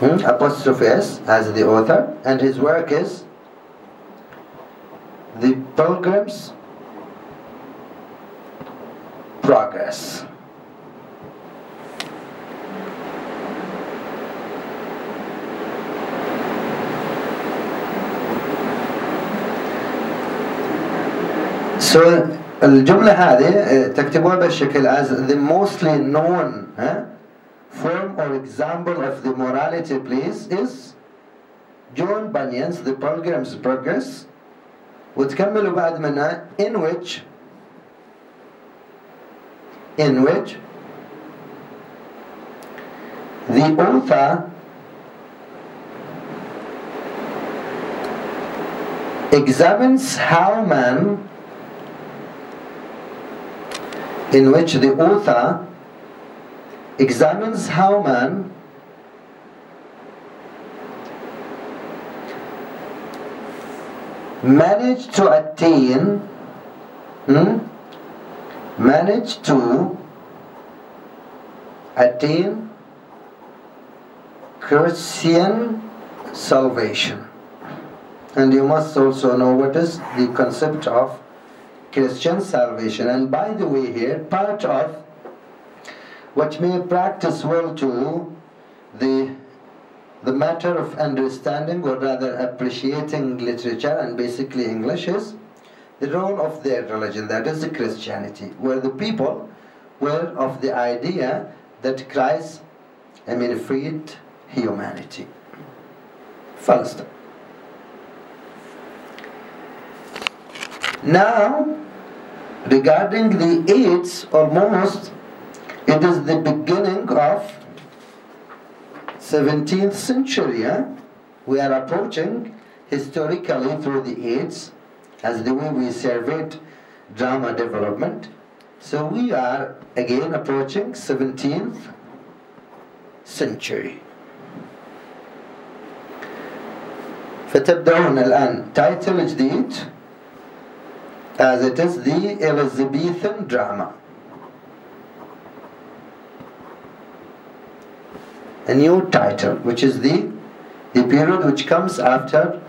Speaker 1: hmm, apostrophe S as the author, and his work is The Pilgrim's Progress. So الجملة هذه تكتبوها بالشكل as the mostly known huh, form or example of the morality please is John Bunyan's The Pilgrim's Progress وتكملوا بعد منها in which in which the author examines how man in which the author examines how man managed to attain, hmm, managed to attain Christian salvation. And you must also know what is the concept of Christian salvation. And by the way, here, part of what may practice well to the the matter of understanding or rather appreciating literature and basically English is the role of their religion, that is Christianity, where the people were of the idea that Christ, I mean, freed humanity. First. Now, regarding the AIDS, almost it is the beginning of 17th century. Eh? We are approaching historically through the AIDS as the way we surveyed drama development. So we are again approaching 17th century. فتبدأون الآن title جديد as it is the Elizabethan drama. A new title, which is the, the period which comes after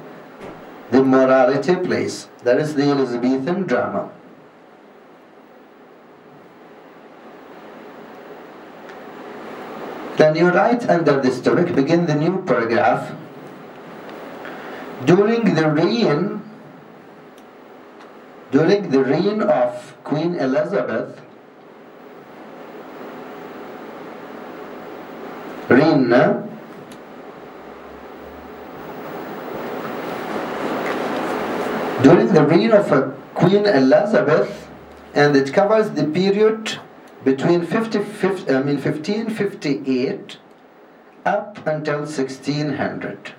Speaker 1: the morality plays. That is the Elizabethan drama. Then you write under this topic, begin the new paragraph. During the reign during the reign of Queen Elizabeth, reign during the reign of uh, Queen Elizabeth, and it covers the period between 50, 50, I mean 1558 up until 1600.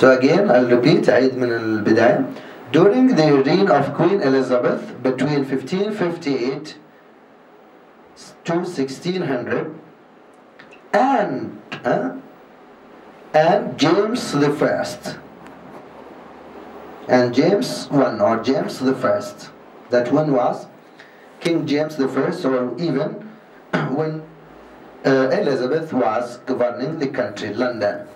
Speaker 1: So again, I'll repeat عيد من البداية. During the reign of Queen Elizabeth between 1558 to 1600 and uh, and James the First and James one or James the First that one was King James the First or even when uh, Elizabeth was governing the country London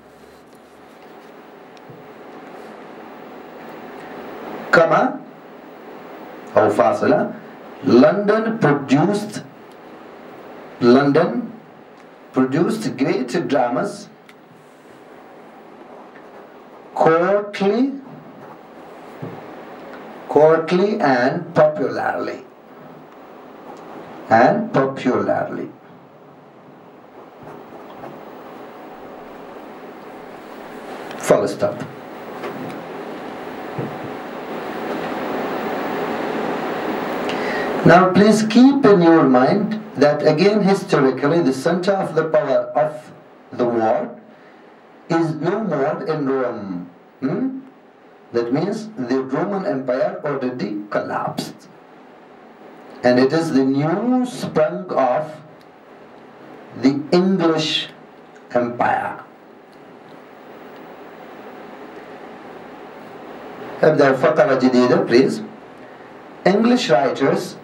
Speaker 1: كما أو فاصلة London produced London produced great dramas courtly, courtly and popularly. And popularly. Full stop. Now please keep in your mind that again historically the center of the power of the world is no more in Rome. Hmm? That means the Roman Empire already collapsed. And it is the new sprung of the English Empire. ابدأ فقرة جديدة please. English writers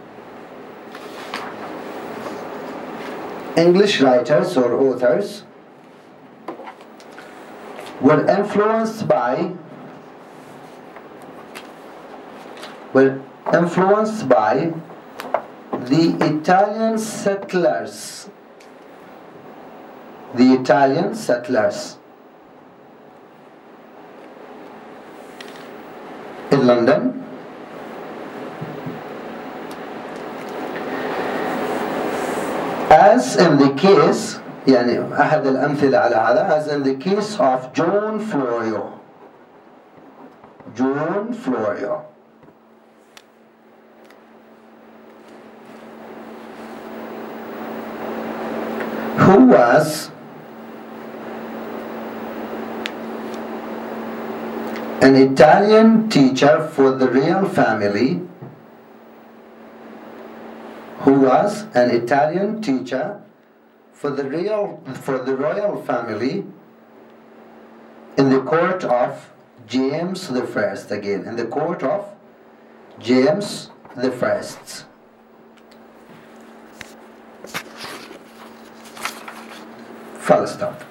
Speaker 1: English writers or authors were influenced by were influenced by the Italian settlers. The Italian settlers. In London as in the case يعني أحد الأمثلة على هذا as in the case of John Florio John Florio who was an Italian teacher for the real family who was an Italian teacher for the real for the royal family in the court of James the First again in the court of James the First. Stop.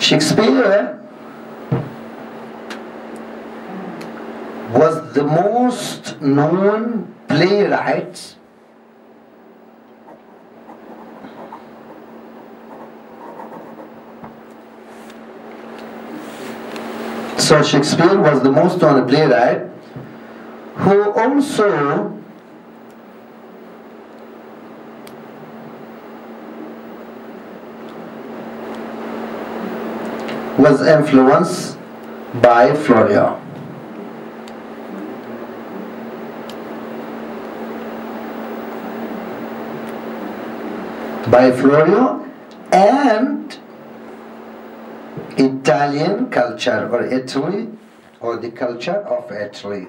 Speaker 1: Shakespeare was the most known playwright So Shakespeare was the most known playwright who also was influenced by Florio. By Florio and Italian culture or Italy or the culture of Italy.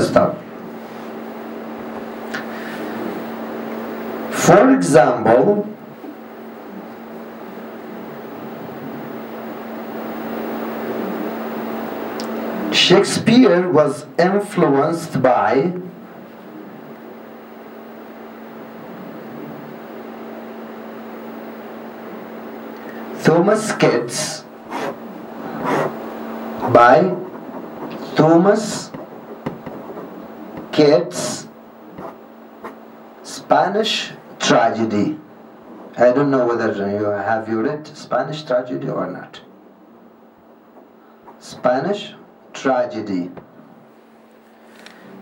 Speaker 1: Stop. For example, Shakespeare was influenced by Thomas Kyd's by Thomas Kyd's Spanish tragedy. I don't know whether you have you read Spanish tragedy or not. Spanish tragedy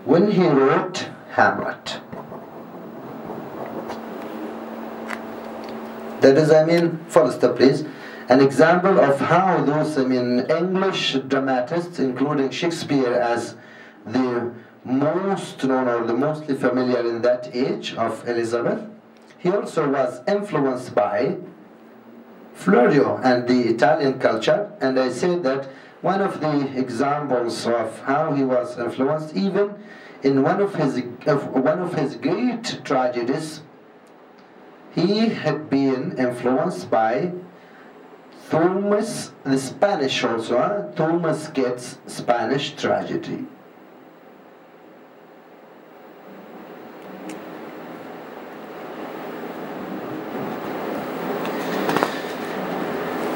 Speaker 1: when he wrote Hamlet. That is, I mean, stop please, an example of how those, I mean, English dramatists, including Shakespeare as the most known or the mostly familiar in that age of Elizabeth, he also was influenced by Florio and the Italian culture, and I say that one of the examples of how he was influenced, even in one of his one of his great tragedies, he had been influenced by Thomas, the Spanish also, huh? Thomas Kyd's Spanish tragedy.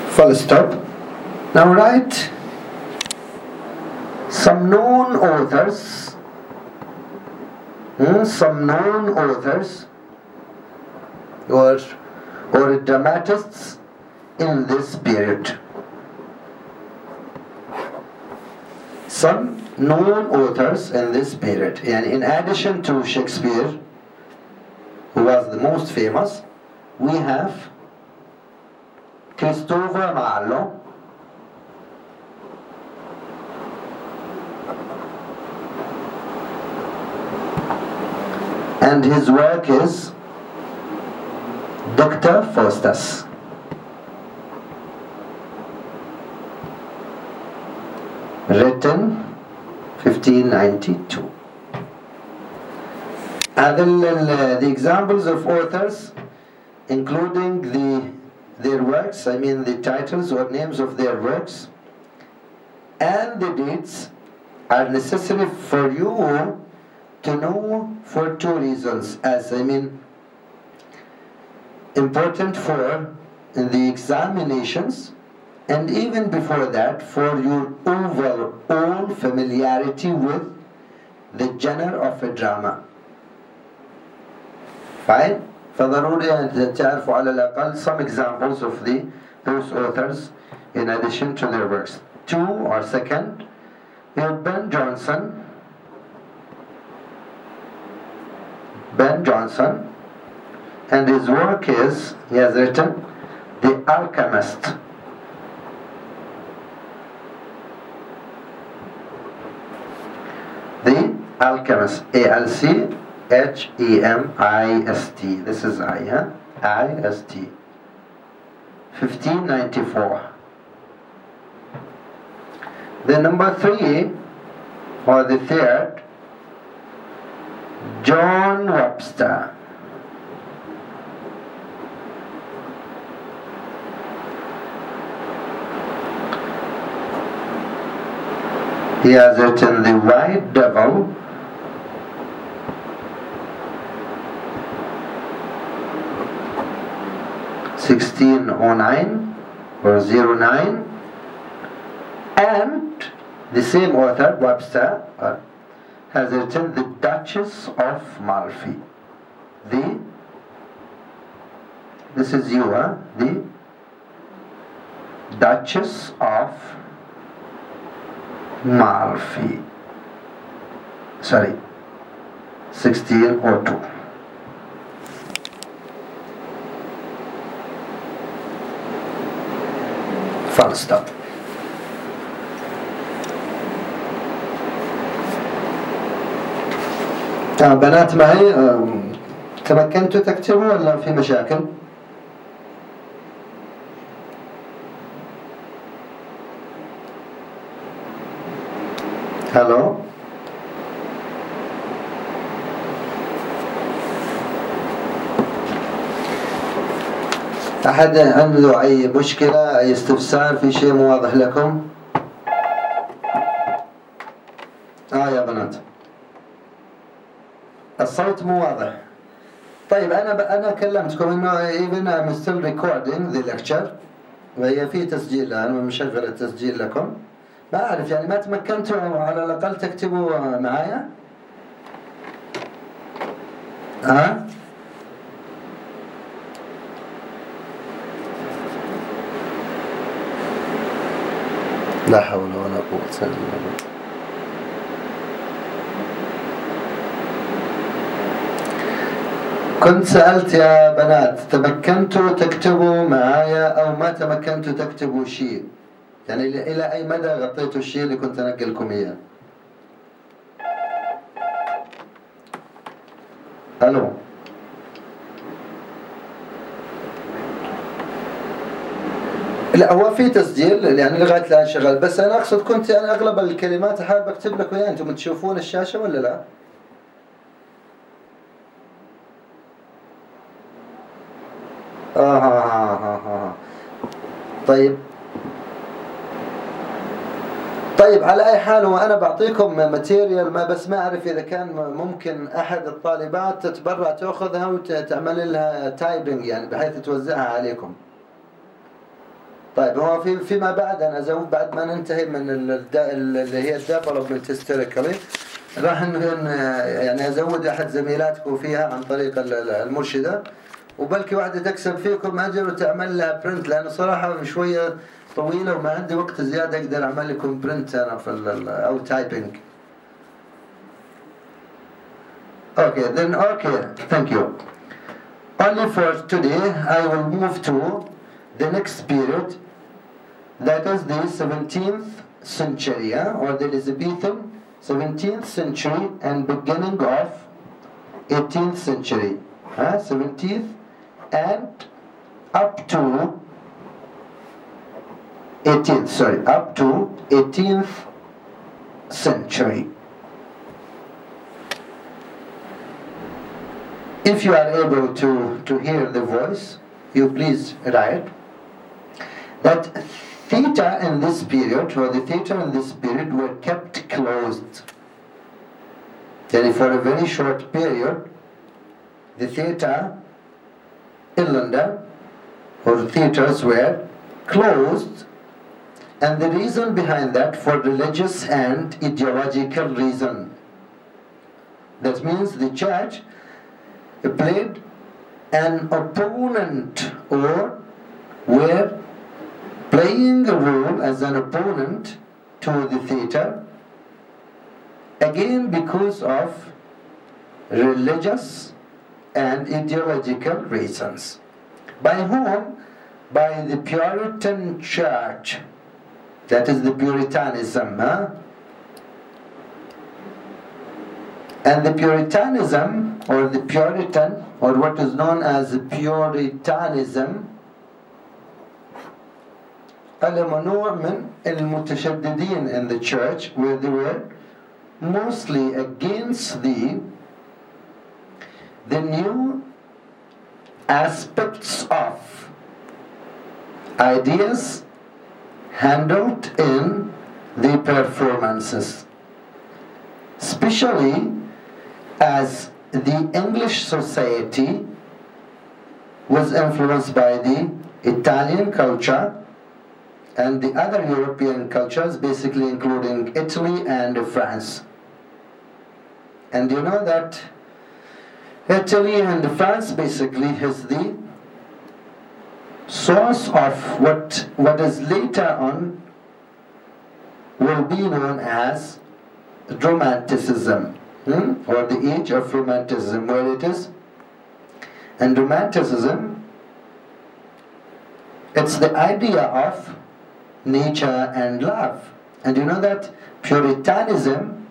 Speaker 1: Full stop. Now write some known authors. Hmm, some known authors. Or or dramatists in this period. Some known authors in this period. And in addition to Shakespeare who was the most famous we have Christopher Marlowe and his work is Dr. Faustus. Written 1592. And uh, then uh, the examples of authors, including the their works, I mean the titles or names of their works, and the dates are necessary for you to know for two reasons as I mean important for the examinations and even before that for your overall familiarity with the genre of a drama fine فضروري أن تعرفوا على الأقل some examples of the those authors in addition to their works. Two or second, Ben Jonson Ben Jonson and his work is he has written The Alchemist. The Alchemist. A L C H E M I S T. This is I huh? I S T. 1594 the number three or the third John Webster He has written The White Devil. Sixteen oh nine or zero nine, and the same author Webster uh, has written The Duchess of Malfi. The this is you, huh? The Duchess of Malfi. Sorry, Sixteenth oh or two. 1602. Full بنات معي تمكنتوا تكتبوا ولا في مشاكل؟ هلو أحد عنده أي مشكلة أي استفسار في شيء مو واضح لكم؟ آه يا بنات الصوت مو واضح. طيب أنا ب... أنا كلمتكم إنه even I'm still recording the lecture. وهي في تسجيل الآن ومشغل التسجيل لكم. ما أعرف يعني ما تمكنتوا على الأقل تكتبوا معايا؟ ها؟ لا حول ولا قوة إلا بالله. كنت سألت يا بنات تمكنتوا تكتبوا معايا أو ما تمكنتوا تكتبوا شيء؟ يعني إلى أي مدى غطيتوا الشيء اللي كنت أنقلكم إياه؟ ألو. لا هو في تسجيل يعني لغاية الآن شغال بس أنا أقصد كنت يعني أغلب الكلمات حابب أكتب لكم إياها. أنتم تشوفون الشاشة ولا لا؟ آه ها ها ها. طيب. طيب على أي حال هو أنا بعطيكم ماتيريال ما بس ما أعرف إذا كان ممكن أحد الطالبات تتبرع تأخذها وتعمل لها تايبنج يعني بحيث توزعها عليكم. طيب هو في فيما بعد أنا ازود بعد ما ننتهي من اللي هي الديفلوبمنت هيستوريكالي راح يعني أزود أحد زميلاتكم فيها عن طريق ال- ال- المرشدة. وبلكي واحدة تكسب فيكم اجر وتعمل لها برنت لأنه صراحة شوية طويله وما عندي وقت زياده أقدر اعمل لكم برنت أنا في أو تايبنج Okay, then okay, thank you. Only for today, I will move to the next period, that is the 17th century, or the Elizabethan 17th century and beginning of 18th century, huh? 17th and up to 18th, sorry, up to 18th century. If you are able to, to hear the voice, you please write that theatre in this period, or the theatre in this period, were kept closed. Then, for a very short period, the theatre in London, or theatres were closed, and the reason behind that for religious and ideological reason. That means the church played an opponent or were playing a role as an opponent to the theatre again because of religious and ideological reasons. By whom? By the Puritan Church. That is the Puritanism. Huh? And the Puritanism, or the Puritan, or what is known as Puritanism, الممنوع من المتشددين in the church where they were mostly against the the new aspects of ideas handled in the performances especially as the English society was influenced by the Italian culture and the other European cultures, basically including Italy and France. And you know that Italy and France basically is the source of what, what is later on will be known as Romanticism, hmm? or the age of Romanticism, where it is. And Romanticism, it's the idea of nature and love. And you know that Puritanism,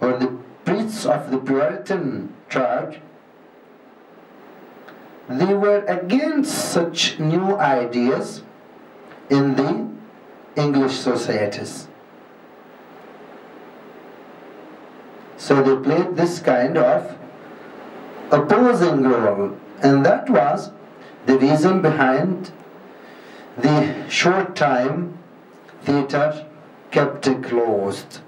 Speaker 1: or the priests of the Puritan church, they were against such new ideas in the English societies. So they played this kind of opposing role, and that was the reason behind the short time theatre kept closed.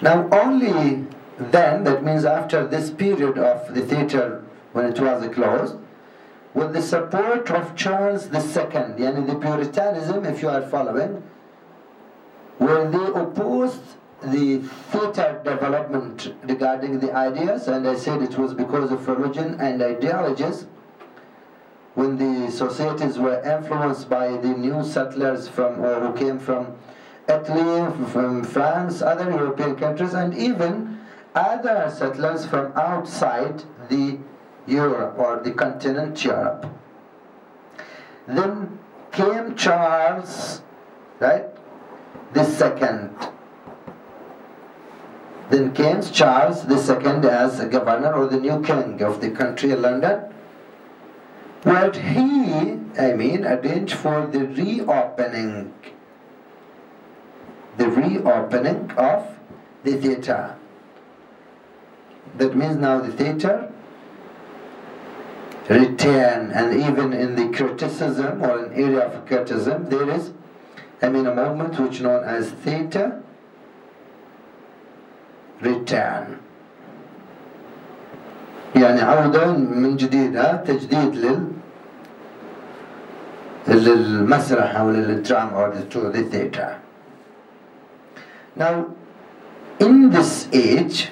Speaker 1: Now, only then, that means after this period of the theatre when it was closed, with the support of Charles II, yani the Puritanism, if you are following, where they opposed the theatre development regarding the ideas, and I said it was because of religion and ideologies, when the societies were influenced by the new settlers from or who came from Italy, from France, other European countries, and even other settlers from outside the Europe or the continent Europe. Then came Charles, right, the second. Then came Charles the second as governor or the new king of the country of London. What he, I mean, arranged for the reopening, the reopening of the theatre That means now the theatre return, and even in the criticism or an area of criticism, there is, I mean, a movement which known as theatre return. يعني عودة من جديد ها تجديد لل للمسرح أو للدراما or to the theatre. Now, in this age,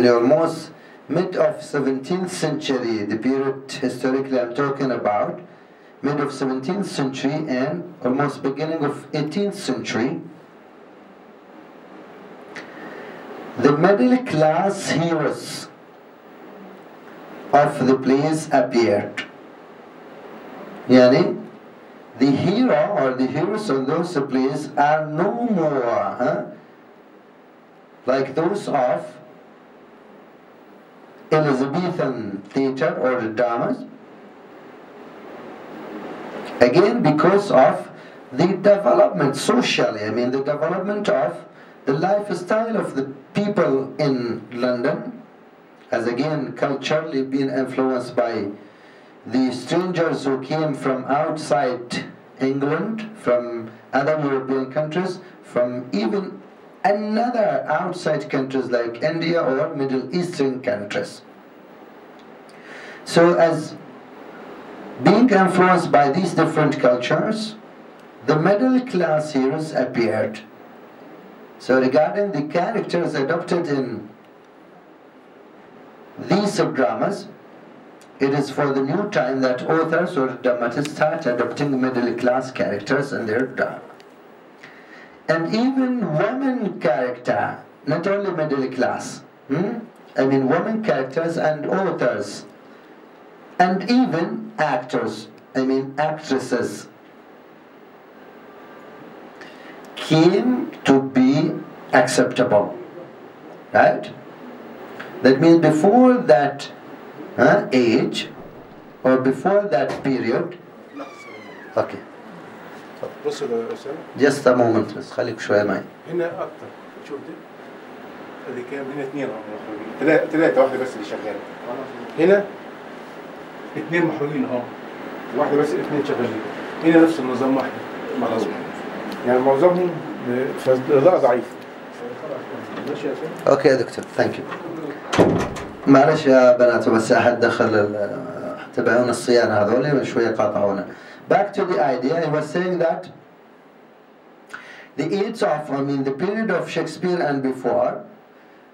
Speaker 1: know, almost mid of 17th century, the period historically I'm talking about, mid of 17th century and almost beginning of 18th century, the middle class heroes of the plays appeared. Yani, the hero or the heroes of those plays are no more huh, like those of Elizabethan theatre or the dramas. Again, because of the development socially, I mean, the development of the lifestyle of the people in London has again culturally been influenced by the strangers who came from outside England, from other European countries, from even another outside countries like India or Middle Eastern countries. So as being influenced by these different cultures, the middle class heroes appeared. So regarding the characters adopted in these dramas, it is for the new time that authors or dramatists start adopting middle class characters in their drama. And even women character, not only middle class, hmm? I mean women characters and authors, and even actors, I mean actresses, came to be acceptable. Right? That means before that uh, age or before that period, okay.
Speaker 2: بص يا اسامه
Speaker 1: a moment بس خليك شوية معي.
Speaker 2: هنا أكتر. شوف دي. ادي كام؟ هنا اثنين ثلاثة ثلاثة واحدة بس اللي شغالة. هنا؟ اثنين محروقين أهو. واحدة بس اثنين شغالين. هنا نفس النظام واحدة مظبوط يعني معظمهم فالإضاءة ضعيفة. ماشي يا اسامه
Speaker 1: أوكي يا دكتور ثانك يو معلش يا بنات بس أحد دخل تبعون الصيانة هذول شوية قاطعونا. Back to the idea I was saying that the age of I mean the period of Shakespeare and before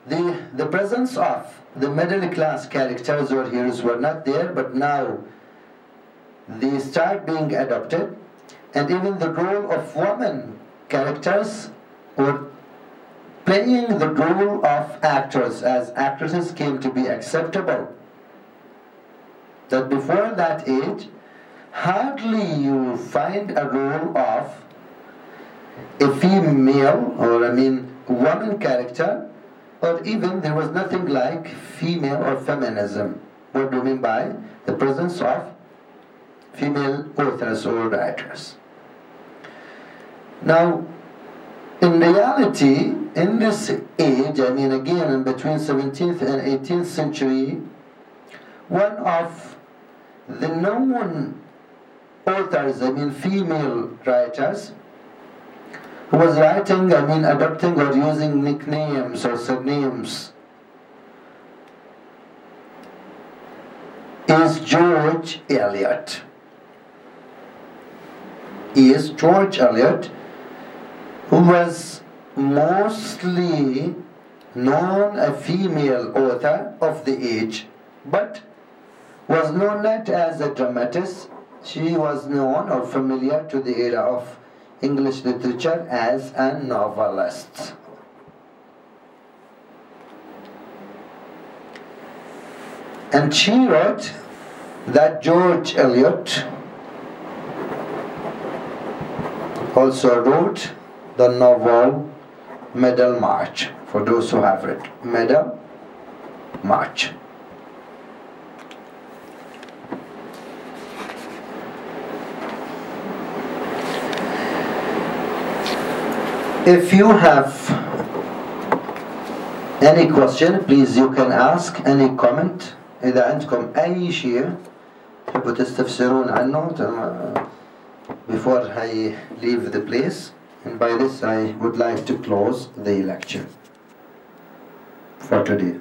Speaker 1: the the presence of the middle class characters or heroes were not there but now they start being adopted and even the role of women characters were playing the role of actors as actresses came to be acceptable. That before that age, hardly you find a role of a female or I mean woman character or even there was nothing like female or feminism. What do you mean by the presence of female authors or writers? Now, in reality, in this age, I mean, again, in between 17th and 18th century, one of the known authors, I mean, female writers, who was writing, I mean, adopting or using nicknames or surnames, is George Eliot. Is George Eliot who was mostly known a female author of the age, but was known not as a dramatist. She was known or familiar to the era of English literature as a novelist. And she wrote that George Eliot also wrote the novel Middlemarch, for those who have read Middlemarch. If you have any question, please you can ask any comment. إذا عندكم أي شيء تحبوا تستفسرون عنه تم- before I leave the place. And by this, I would like to close the lecture for today.